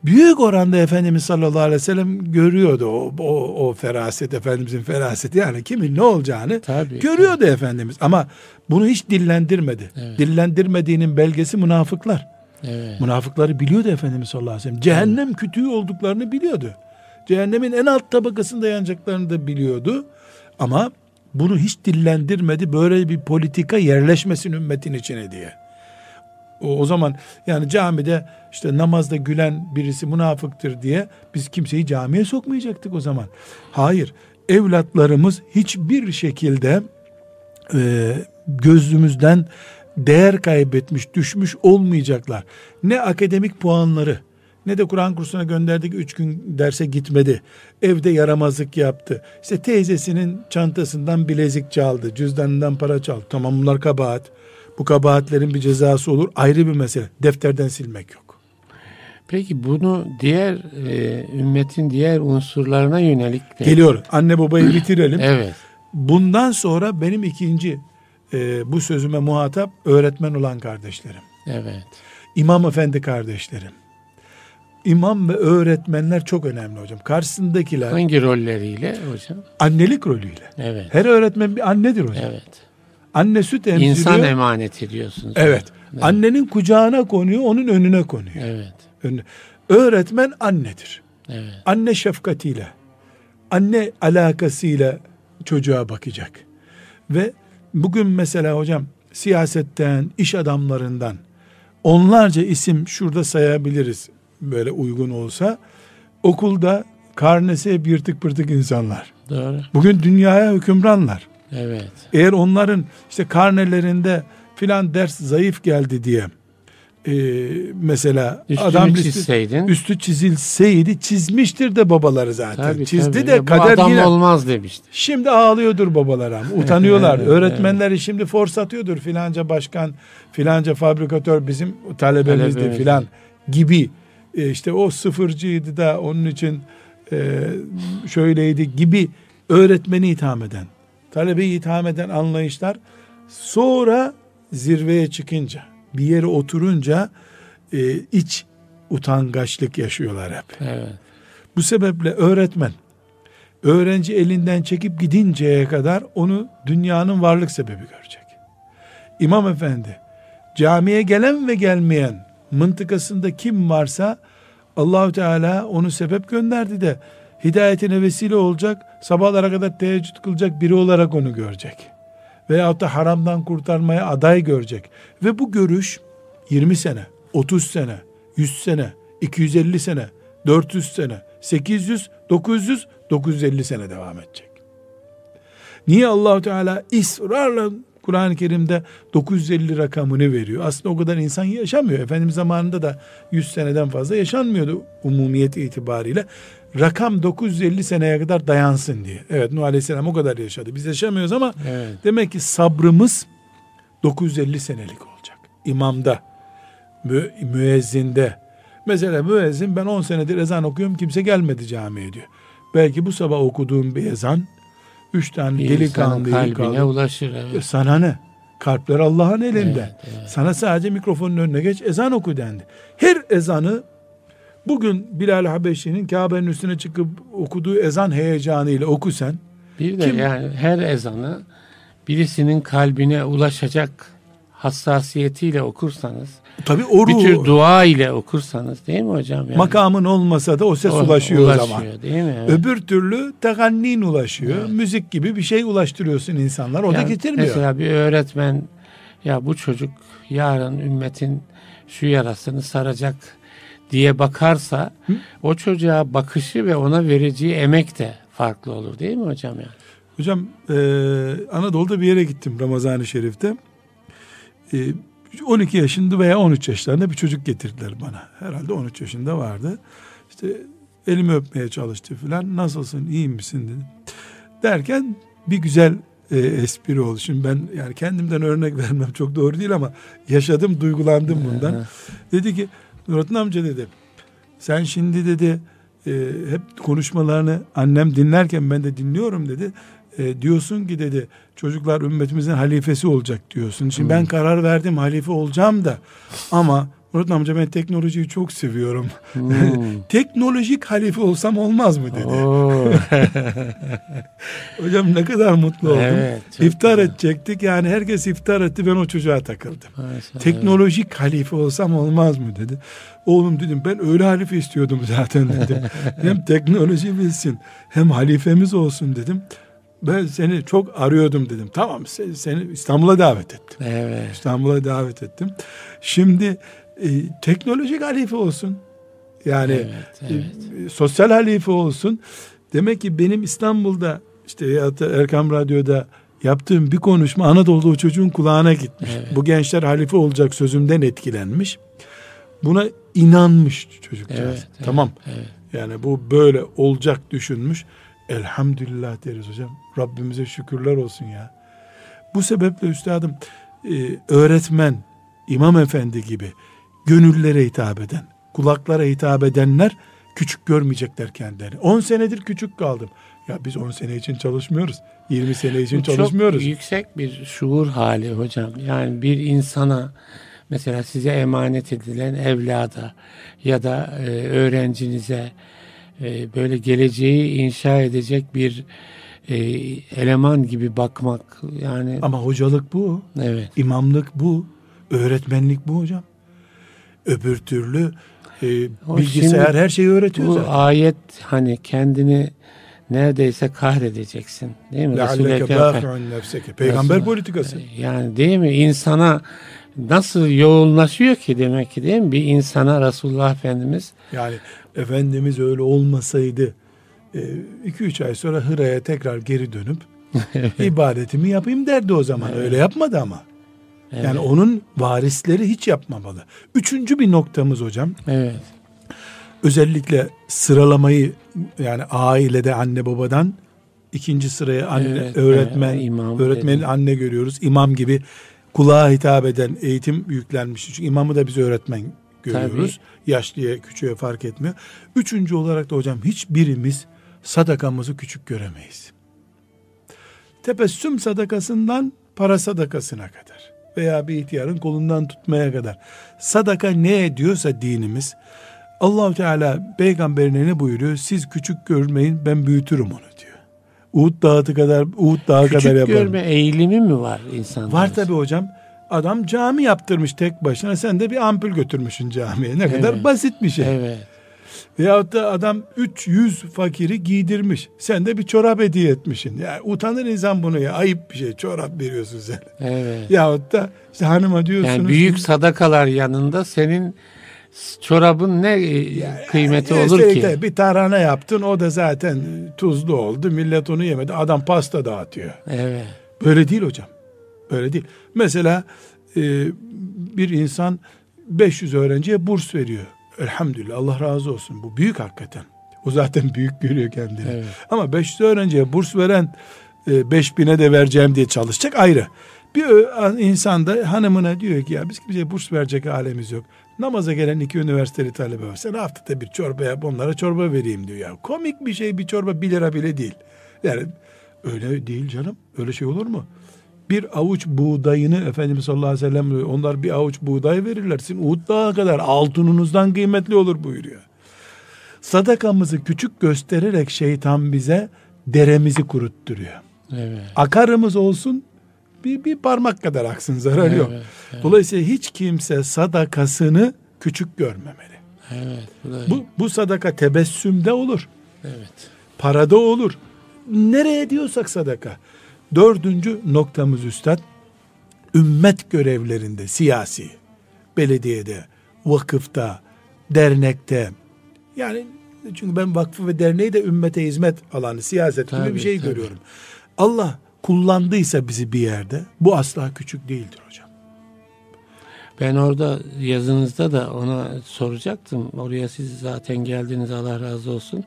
büyük oranda Efendimiz sallallahu aleyhi ve sellem görüyordu o, o, o feraset Efendimizin feraseti yani kimin ne olacağını Tabii, görüyordu Efendimiz ama bunu hiç dillendirmedi. Evet. Dillendirmediğinin belgesi münafıklar. Evet. Münafıkları biliyordu Efendimiz sallallahu aleyhi ve sellem. Cehennem kütüğü olduklarını biliyordu. Cehennemin en alt tabakasında yanacaklarını da biliyordu. Ama bunu hiç dillendirmedi. Böyle bir politika yerleşmesin ümmetin içine diye. O, o zaman yani camide işte namazda gülen birisi münafıktır diye biz kimseyi camiye sokmayacaktık o zaman. Hayır. Evlatlarımız hiçbir şekilde e, gözümüzden değer kaybetmiş, düşmüş olmayacaklar. Ne akademik puanları, ne de Kur'an kursuna gönderdik üç gün derse gitmedi. Evde yaramazlık yaptı. İşte teyzesinin çantasından bilezik çaldı, cüzdanından para çaldı. Tamam bunlar kabahat. Bu kabahatlerin bir cezası olur. Ayrı bir mesele. Defterden silmek yok. Peki bunu diğer e, ümmetin diğer unsurlarına yönelik de. Geliyor. Anne babayı bitirelim. Evet. Bundan sonra benim ikinci e, bu sözüme muhatap öğretmen olan kardeşlerim. Evet. İmam efendi kardeşlerim. İmam ve öğretmenler çok önemli hocam. Karşısındakiler Hangi rolleriyle hocam? annelik rolüyle. Evet. Her öğretmen bir annedir hocam. Evet. Anne süt emziriyor. İnsan emaneti diyorsunuz. Evet. Annenin kucağına konuyor, onun önüne konuyor. Evet. Önüne. Öğretmen annedir. Evet. Anne şefkatiyle, anne alakasıyla çocuğa bakacak. Ve bugün mesela hocam siyasetten, iş adamlarından onlarca isim şurada sayabiliriz böyle uygun olsa. Okulda karnesi hep yırtık pırtık insanlar. Doğru. Bugün dünyaya hükümranlar. Evet. Eğer onların işte karnelerinde filan ders zayıf geldi diye e, mesela Üstünü adam çizseydin. üstü çizilseydi çizmiştir de babaları zaten. Tabii, Çizdi tabii. de Bu kader adam yine. olmaz demişti. Şimdi ağlıyordur babalar ama utanıyorlar. Evet, Öğretmenleri şimdi force atıyordur filanca başkan, filanca fabrikatör bizim talebemizdi Talebemiz. filan gibi. E, işte o sıfırcıydı da onun için e, şöyleydi gibi öğretmeni itham eden, talebeyi itham eden anlayışlar sonra zirveye çıkınca, bir yere oturunca e, iç utangaçlık yaşıyorlar hep. Evet. Bu sebeple öğretmen öğrenci elinden çekip gidinceye kadar onu dünyanın varlık sebebi görecek. İmam efendi camiye gelen ve gelmeyen mıntıkasında kim varsa Allahu Teala onu sebep gönderdi de hidayetine vesile olacak, sabahlara kadar teheccüd kılacak biri olarak onu görecek. Veyahut da haramdan kurtarmaya aday görecek. Ve bu görüş 20 sene, 30 sene, 100 sene, 250 sene, 400 sene, 800, 900, 950 sene devam edecek. Niye Allahu Teala ısrarla Kur'an-ı Kerim'de 950 rakamını veriyor? Aslında o kadar insan yaşamıyor. Efendimiz zamanında da 100 seneden fazla yaşanmıyordu umumiyet itibariyle. Rakam 950 seneye kadar dayansın diye. Evet Nuh Aleyhisselam o kadar yaşadı. Biz yaşamıyoruz ama Evet. demek ki sabrımız 950 senelik olacak. İmamda, mü, müezzinde. Mesela müezzin ben 10 senedir ezan okuyorum kimse gelmedi camiye diyor. Belki bu sabah okuduğum bir ezan üç tane Bir delikanlı kalbine ulaşır. Evet. sana ne? Kalpler Allah'ın elinde. Evet, evet. Sana sadece mikrofonun önüne geç ezan oku dendi. Her ezanı Bugün Bilal Habeşi'nin Kabe'nin üstüne çıkıp okuduğu ezan heyecanıyla oku sen. Bir de Kim? yani her ezanı birisinin kalbine ulaşacak hassasiyetiyle okursanız Tabii o ruh, bir tür dua ile okursanız değil mi hocam? Yani? Makamın olmasa da o ses o, ulaşıyor, ulaşıyor o zaman. Değil mi? Evet. Öbür türlü tegannin ulaşıyor. Evet. Müzik gibi bir şey ulaştırıyorsun insanlar. O yani da getirmiyor. Mesela bir öğretmen ya bu çocuk yarın ümmetin şu yarasını saracak diye bakarsa Hı? o çocuğa bakışı ve ona vereceği emek de farklı olur değil mi hocam yani? Hocam e, Anadolu'da bir yere gittim Ramazan-ı Şerif'te. E, 12 yaşında veya 13 yaşlarında bir çocuk getirdiler bana. Herhalde 13 yaşında vardı. İşte elimi öpmeye çalıştı filan. Nasılsın, iyi misin dedi. Derken bir güzel e, espri oldu. Şimdi ben yani kendimden örnek vermem çok doğru değil ama yaşadım, duygulandım bundan. dedi ki Nurattin amca dedi. Sen şimdi dedi e, hep konuşmalarını annem dinlerken ben de dinliyorum dedi e, diyorsun ki dedi çocuklar ümmetimizin halifesi olacak diyorsun. Şimdi hmm. ben karar verdim halife olacağım da ama Murat amca ben teknolojiyi çok seviyorum. Hmm. Teknolojik halife olsam olmaz mı dedi. Hocam ne kadar mutlu oldum. Evet, iftar güzel. edecektik yani herkes iftar etti ben o çocuğa takıldım. Maşallah. Teknolojik halife olsam olmaz mı dedi. Oğlum dedim ben öyle halife istiyordum zaten dedim. hem teknoloji bilsin hem halifemiz olsun dedim ben seni çok arıyordum dedim. Tamam seni İstanbul'a davet ettim. Evet. İstanbul'a davet ettim. Şimdi e, teknolojik halife olsun. Yani evet, evet. E, sosyal halife olsun. Demek ki benim İstanbul'da işte ya Erkam Radyo'da yaptığım bir konuşma Anadolu'da o çocuğun kulağına gitmiş. Evet. Bu gençler halife olacak sözümden etkilenmiş. Buna inanmış çocukcağız. Evet, tamam. Evet. Yani bu böyle olacak düşünmüş. Elhamdülillah deriz hocam. Rabbimize şükürler olsun ya. Bu sebeple üstadım e, öğretmen, imam efendi gibi gönüllere hitap eden, kulaklara hitap edenler küçük görmeyecekler kendilerini. 10 senedir küçük kaldım. Ya biz 10 sene için çalışmıyoruz. 20 sene için Bu çalışmıyoruz. Çok yüksek bir şuur hali hocam. Yani bir insana mesela size emanet edilen evlada ya da e, öğrencinize e, böyle geleceği inşa edecek bir e, eleman gibi bakmak yani. Ama hocalık bu. Evet. İmamlık bu. Öğretmenlik bu hocam. Öbür türlü e, bilgisayar her şeyi öğretiyor bu zaten. ayet hani kendini neredeyse kahredeceksin. Değil mi? Peygamber politikası. Yani değil mi? İnsana nasıl yoğunlaşıyor ki demek ki değil mi? Bir insana Resulullah Efendimiz yani Efendimiz öyle olmasaydı 2-3 e, ay sonra Hıra'ya tekrar geri dönüp ibadetimi yapayım derdi o zaman. Evet. Öyle yapmadı ama. Evet. Yani onun varisleri hiç yapmamalı. Üçüncü bir noktamız hocam. Evet. Özellikle sıralamayı yani ailede anne babadan ikinci sıraya anne, evet, öğretmen, evet, imam öğretmenin dedim. anne görüyoruz. İmam gibi kulağa hitap eden eğitim yüklenmiş. Çünkü imamı da biz öğretmen görüyoruz. Tabii. Yaşlıya, küçüğe fark etmiyor. Üçüncü olarak da hocam hiçbirimiz sadakamızı küçük göremeyiz. Tebessüm sadakasından para sadakasına kadar veya bir ihtiyarın kolundan tutmaya kadar sadaka ne ediyorsa dinimiz Allahu Teala peygamberine ne buyuruyor? Siz küçük görmeyin ben büyütürüm onu diyor. Uhud dağı kadar Uhud dağı küçük kadar yaparım. Küçük görme eğilimi mi var insanda? Var tabi hocam. Adam cami yaptırmış tek başına. Sen de bir ampul götürmüşsün camiye. Ne evet. kadar basit bir şey. Evet. Veyahut da adam 300 fakiri giydirmiş. Sen de bir çorap hediye etmişsin. Yani utanır insan bunu ya. Ayıp bir şey. Çorap veriyorsun sen. Evet. Yahut da işte hanıma diyorsunuz. Yani büyük sadakalar yanında senin çorabın ne yani, kıymeti yani, olur ki? Bir tarhana yaptın o da zaten tuzlu oldu. Millet onu yemedi. Adam pasta dağıtıyor. Evet. Böyle değil hocam. Öyle değil. Mesela e, bir insan 500 öğrenciye burs veriyor. Elhamdülillah Allah razı olsun. Bu büyük hakikaten. O zaten büyük görüyor kendini. Evet. Ama 500 öğrenciye burs veren e, 5000'e de vereceğim diye çalışacak ayrı. Bir insan da hanımına diyor ki ya biz bize burs verecek halimiz yok. Namaza gelen iki üniversiteli talebe var. Sen haftada bir çorba yap onlara çorba vereyim diyor ya. Komik bir şey bir çorba bir lira bile değil. Yani öyle değil canım. Öyle şey olur mu? Bir avuç buğdayını Efendimiz sallallahu aleyhi ve sellem onlar bir avuç buğday verirler. Sizin Uhud dağı kadar altınınızdan kıymetli olur buyuruyor. Sadakamızı küçük göstererek şeytan bize deremizi kurutturuyor. Evet. Akarımız olsun bir, bir parmak kadar aksın zarar Evet, yok. evet. Dolayısıyla hiç kimse sadakasını küçük görmemeli. Evet. Bu, da, Bu, bu sadaka tebessümde olur. evet. Parada olur. Nereye diyorsak sadaka. Dördüncü noktamız üstad. Ümmet görevlerinde siyasi, belediyede, vakıfta, dernekte. Yani çünkü ben vakfı ve derneği de ümmete hizmet alanı, siyaset gibi Tabii, bir şey tabii. görüyorum. Allah kullandıysa bizi bir yerde bu asla küçük değildir hocam. Ben orada yazınızda da ona soracaktım. Oraya siz zaten geldiniz Allah razı olsun.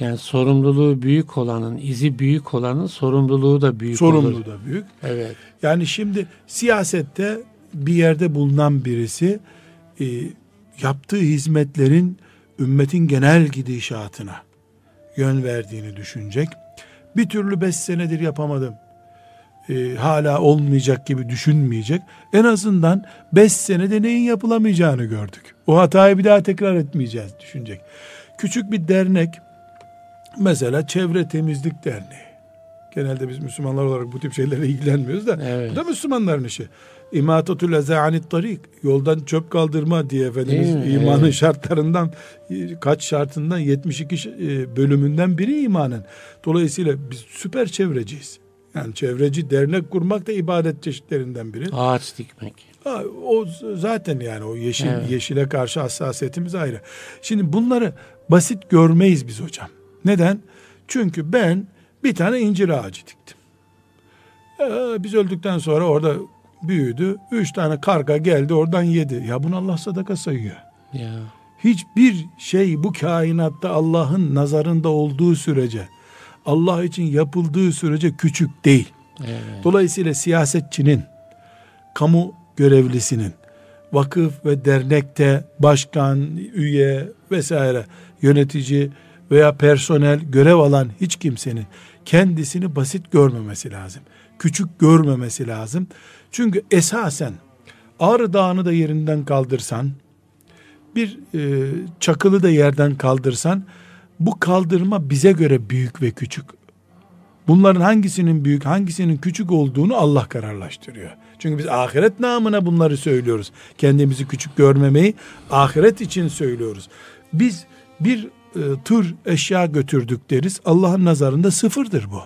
Yani sorumluluğu büyük olanın, izi büyük olanın sorumluluğu da büyük olur. Sorumluluğu da büyük. Evet. Yani şimdi siyasette bir yerde bulunan birisi e, yaptığı hizmetlerin ümmetin genel gidişatına yön verdiğini düşünecek. Bir türlü beş senedir yapamadım. e, hala olmayacak gibi düşünmeyecek. En azından beş senede neyin yapılamayacağını gördük. O hatayı bir daha tekrar etmeyeceğiz düşünecek. Küçük bir dernek mesela Çevre Temizlik Derneği. Genelde biz Müslümanlar olarak bu tip şeylerle ilgilenmiyoruz da Evet. bu da Müslümanların işi. İmatatul ezaanit tarik. Yoldan çöp kaldırma diye Efendimiz imanın Evet. şartlarından e, kaç şartından 72 ş- e, bölümünden biri imanın. Dolayısıyla biz süper çevreciyiz. Yani çevreci dernek kurmak da ibadet çeşitlerinden biri. Ağaç dikmek. O zaten yani o yeşil Evet. yeşile karşı hassasiyetimiz ayrı. Şimdi bunları basit görmeyiz biz hocam. Neden? Çünkü ben bir tane incir ağacı diktim. Ee, biz öldükten sonra orada büyüdü. Üç tane karga geldi oradan yedi. Ya bunu Allah sadaka sayıyor. Ya. Hiçbir şey bu kainatta Allah'ın nazarında olduğu sürece, Allah için yapıldığı sürece küçük değil. Evet. Dolayısıyla siyasetçinin, kamu görevlisinin, vakıf ve dernekte başkan, üye vesaire yönetici veya personel görev alan hiç kimsenin kendisini basit görmemesi lazım. Küçük görmemesi lazım. Çünkü esasen Ağrı Dağı'nı da yerinden kaldırsan, bir e, çakılı da yerden kaldırsan, bu kaldırma bize göre büyük ve küçük. Bunların hangisinin büyük, hangisinin küçük olduğunu Allah kararlaştırıyor. Çünkü biz ahiret namına bunları söylüyoruz. Kendimizi küçük görmemeyi ahiret için söylüyoruz. Biz bir e, tır eşya götürdük deriz. Allah'ın nazarında sıfırdır bu.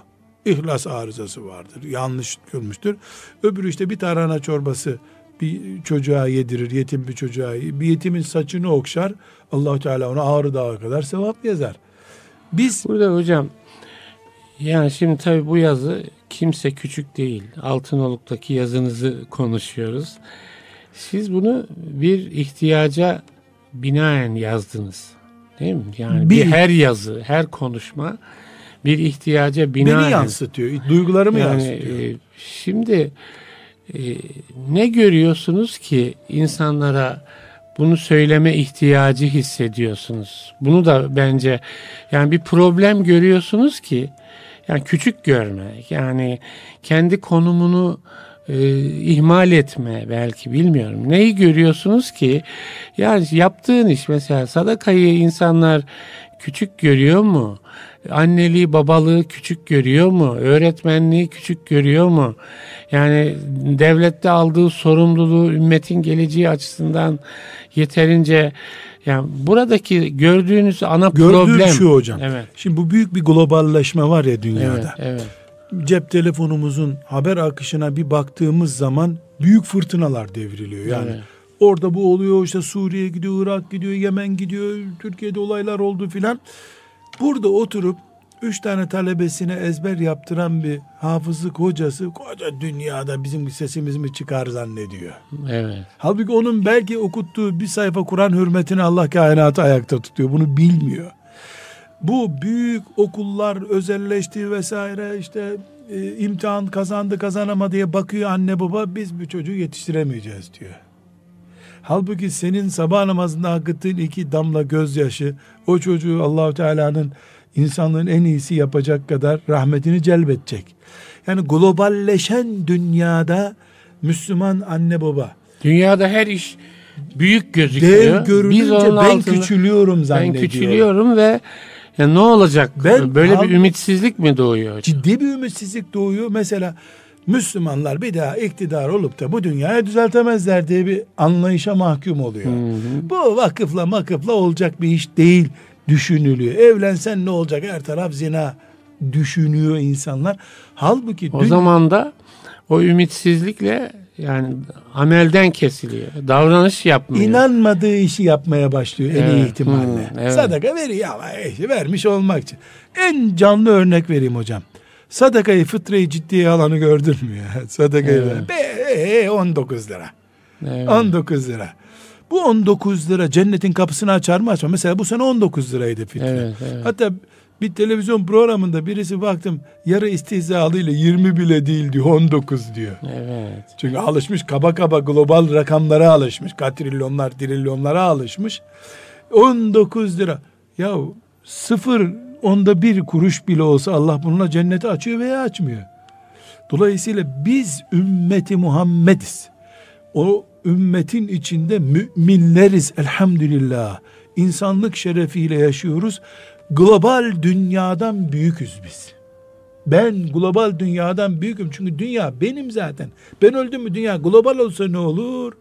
İhlas arızası vardır. Yanlış görmüştür. Öbürü işte bir tarhana çorbası bir çocuğa yedirir, yetim bir çocuğa. Bir yetimin saçını okşar. allah Teala ona ağrı dağı kadar sevap yazar. Biz Burada hocam yani şimdi tabii bu yazı kimse küçük değil. Altınoluk'taki yazınızı konuşuyoruz. Siz bunu bir ihtiyaca binaen yazdınız. Değil mi? Yani bir, Bir- her yazı, her konuşma bir ihtiyaca binaen. beni yansıtıyor. Duygularımı Yani yansıtıyor. e, şimdi e, ne görüyorsunuz ki insanlara bunu söyleme ihtiyacı hissediyorsunuz? Bunu da bence yani bir problem görüyorsunuz ki yani küçük görme yani kendi konumunu e, ihmal etme belki bilmiyorum. Neyi görüyorsunuz ki yani yaptığın iş mesela sadakayı insanlar küçük görüyor mu? Anneliği babalığı küçük görüyor mu? Öğretmenliği küçük görüyor mu? Yani devlette aldığı sorumluluğu ümmetin geleceği açısından yeterince yani buradaki gördüğünüz ana Gördüğüm problem şu hocam. Evet. Şimdi bu büyük bir globalleşme var ya Evet, dünyada. evet. Cep telefonumuzun haber akışına bir baktığımız zaman büyük fırtınalar devriliyor. Yani Evet. orada bu oluyor işte Suriye gidiyor, Irak gidiyor, Yemen gidiyor, Türkiye'de olaylar oldu filan. Burada oturup üç tane talebesine ezber yaptıran bir hafızlık hocası koca dünyada bizim sesimiz mi çıkar zannediyor. Evet. Halbuki onun belki okuttuğu bir sayfa Kur'an hürmetine Allah kainatı ayakta tutuyor. Bunu bilmiyor. Bu büyük okullar özelleşti vesaire işte e, imtihan kazandı kazanamadı diye bakıyor anne baba biz bu çocuğu yetiştiremeyeceğiz diyor. Halbuki senin sabah namazında akıttığın iki damla gözyaşı o çocuğu Allahu Teala'nın insanlığın en iyisi yapacak kadar rahmetini celbedecek. Yani globalleşen dünyada Müslüman anne baba Dünyada her iş büyük gözüküyor. Dev görününce ben altında, küçülüyorum zannediyorum. Ben küçülüyorum ve ya ne olacak? Ben, Böyle bir ümitsizlik mi doğuyor? Ciddi bir ümitsizlik doğuyor. Mesela Müslümanlar bir daha iktidar olup da bu dünyayı düzeltemezler diye bir anlayışa mahkum oluyor. Hı hı. Bu vakıfla makıfla olacak bir iş değil düşünülüyor. Evlensen ne olacak her taraf zina düşünüyor insanlar. Halbuki o zaman da o ümitsizlikle yani amelden kesiliyor. Davranış yapmıyor. İnanmadığı işi yapmaya başlıyor evet. en iyi ihtimalle. Hmm, evet. Sadaka veriyor ama vermiş olmak için. En canlı örnek vereyim hocam. Sadakayı fıtrayı ciddiye alanı gördün mü ya? Sadakayı evet. Be, 19 lira. Evet. 19 lira. Bu 19 lira cennetin kapısını açar mı açmaz? Mesela bu sene 19 liraydı fitre. Evet, evet. Hatta bir televizyon programında birisi baktım yarı istihzalıyla 20 bile değil diyor 19 diyor. Evet. Çünkü alışmış kaba kaba global rakamlara alışmış. Katrilyonlar, trilyonlara alışmış. 19 lira. Ya sıfır onda bir kuruş bile olsa Allah bununla cenneti açıyor veya açmıyor. Dolayısıyla biz ümmeti Muhammediz. O ümmetin içinde müminleriz elhamdülillah. İnsanlık şerefiyle yaşıyoruz. Global dünyadan büyüküz biz. Ben global dünyadan büyüküm çünkü dünya benim zaten. Ben öldüm mü dünya global olsa ne olur?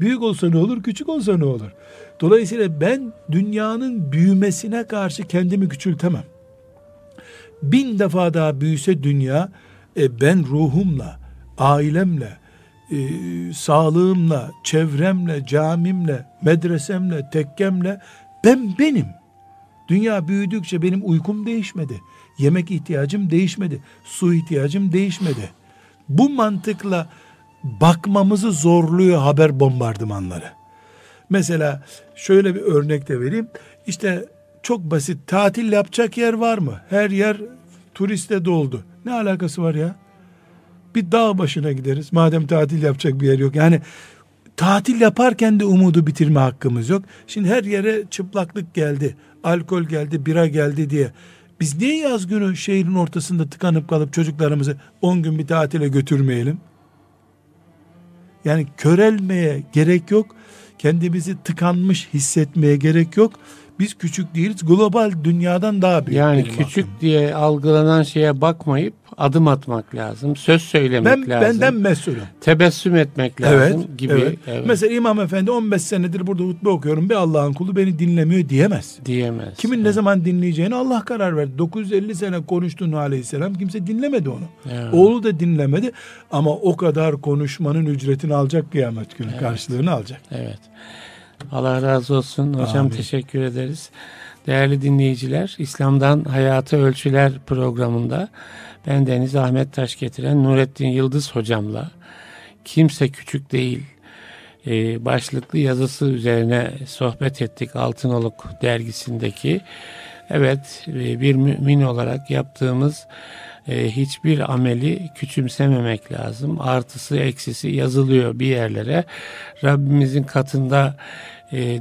Büyük olsa ne olur? Küçük olsa ne olur? Dolayısıyla ben dünyanın büyümesine karşı kendimi küçültemem. Bin defa daha büyüse dünya, e, ben ruhumla, ailemle, e, sağlığımla, çevremle, camimle, medresemle, tekkemle ben benim. Dünya büyüdükçe benim uykum değişmedi. Yemek ihtiyacım değişmedi. Su ihtiyacım değişmedi. Bu mantıkla bakmamızı zorluyor haber bombardımanları. Mesela şöyle bir örnek de vereyim. İşte çok basit tatil yapacak yer var mı? Her yer turiste doldu. Ne alakası var ya? Bir dağ başına gideriz. Madem tatil yapacak bir yer yok. Yani tatil yaparken de umudu bitirme hakkımız yok. Şimdi her yere çıplaklık geldi, alkol geldi, bira geldi diye. Biz niye yaz günü şehrin ortasında tıkanıp kalıp çocuklarımızı 10 gün bir tatile götürmeyelim? Yani körelmeye gerek yok. Kendimizi tıkanmış hissetmeye gerek yok. Biz küçük değiliz. Global dünyadan daha büyük. Yani küçük hakkım. diye algılanan şeye bakmayıp adım atmak lazım. Söz söylemek ben, lazım. Benden mesulüm. Tebessüm etmek lazım evet, gibi. Evet. Evet. Mesela İmam Efendi 15 senedir burada hutbe okuyorum. Bir Allah'ın kulu beni dinlemiyor diyemez. Diyemez. Kimin evet. ne zaman dinleyeceğini Allah karar verdi. 950 sene konuştu Nuh Aleyhisselam. Kimse dinlemedi onu. Evet. Oğlu da dinlemedi. Ama o kadar konuşmanın ücretini alacak kıyamet günü. Evet. Karşılığını alacak. Evet. Allah razı olsun. Hocam Amin. teşekkür ederiz. Değerli dinleyiciler, İslam'dan Hayata Ölçüler programında ben Deniz Ahmet Taş getiren Nurettin Yıldız hocamla Kimse Küçük Değil e, başlıklı yazısı üzerine sohbet ettik Altınoluk dergisindeki. Evet e, bir mümin olarak yaptığımız e, hiçbir ameli küçümsememek lazım. Artısı eksisi yazılıyor bir yerlere. Rabbimizin katında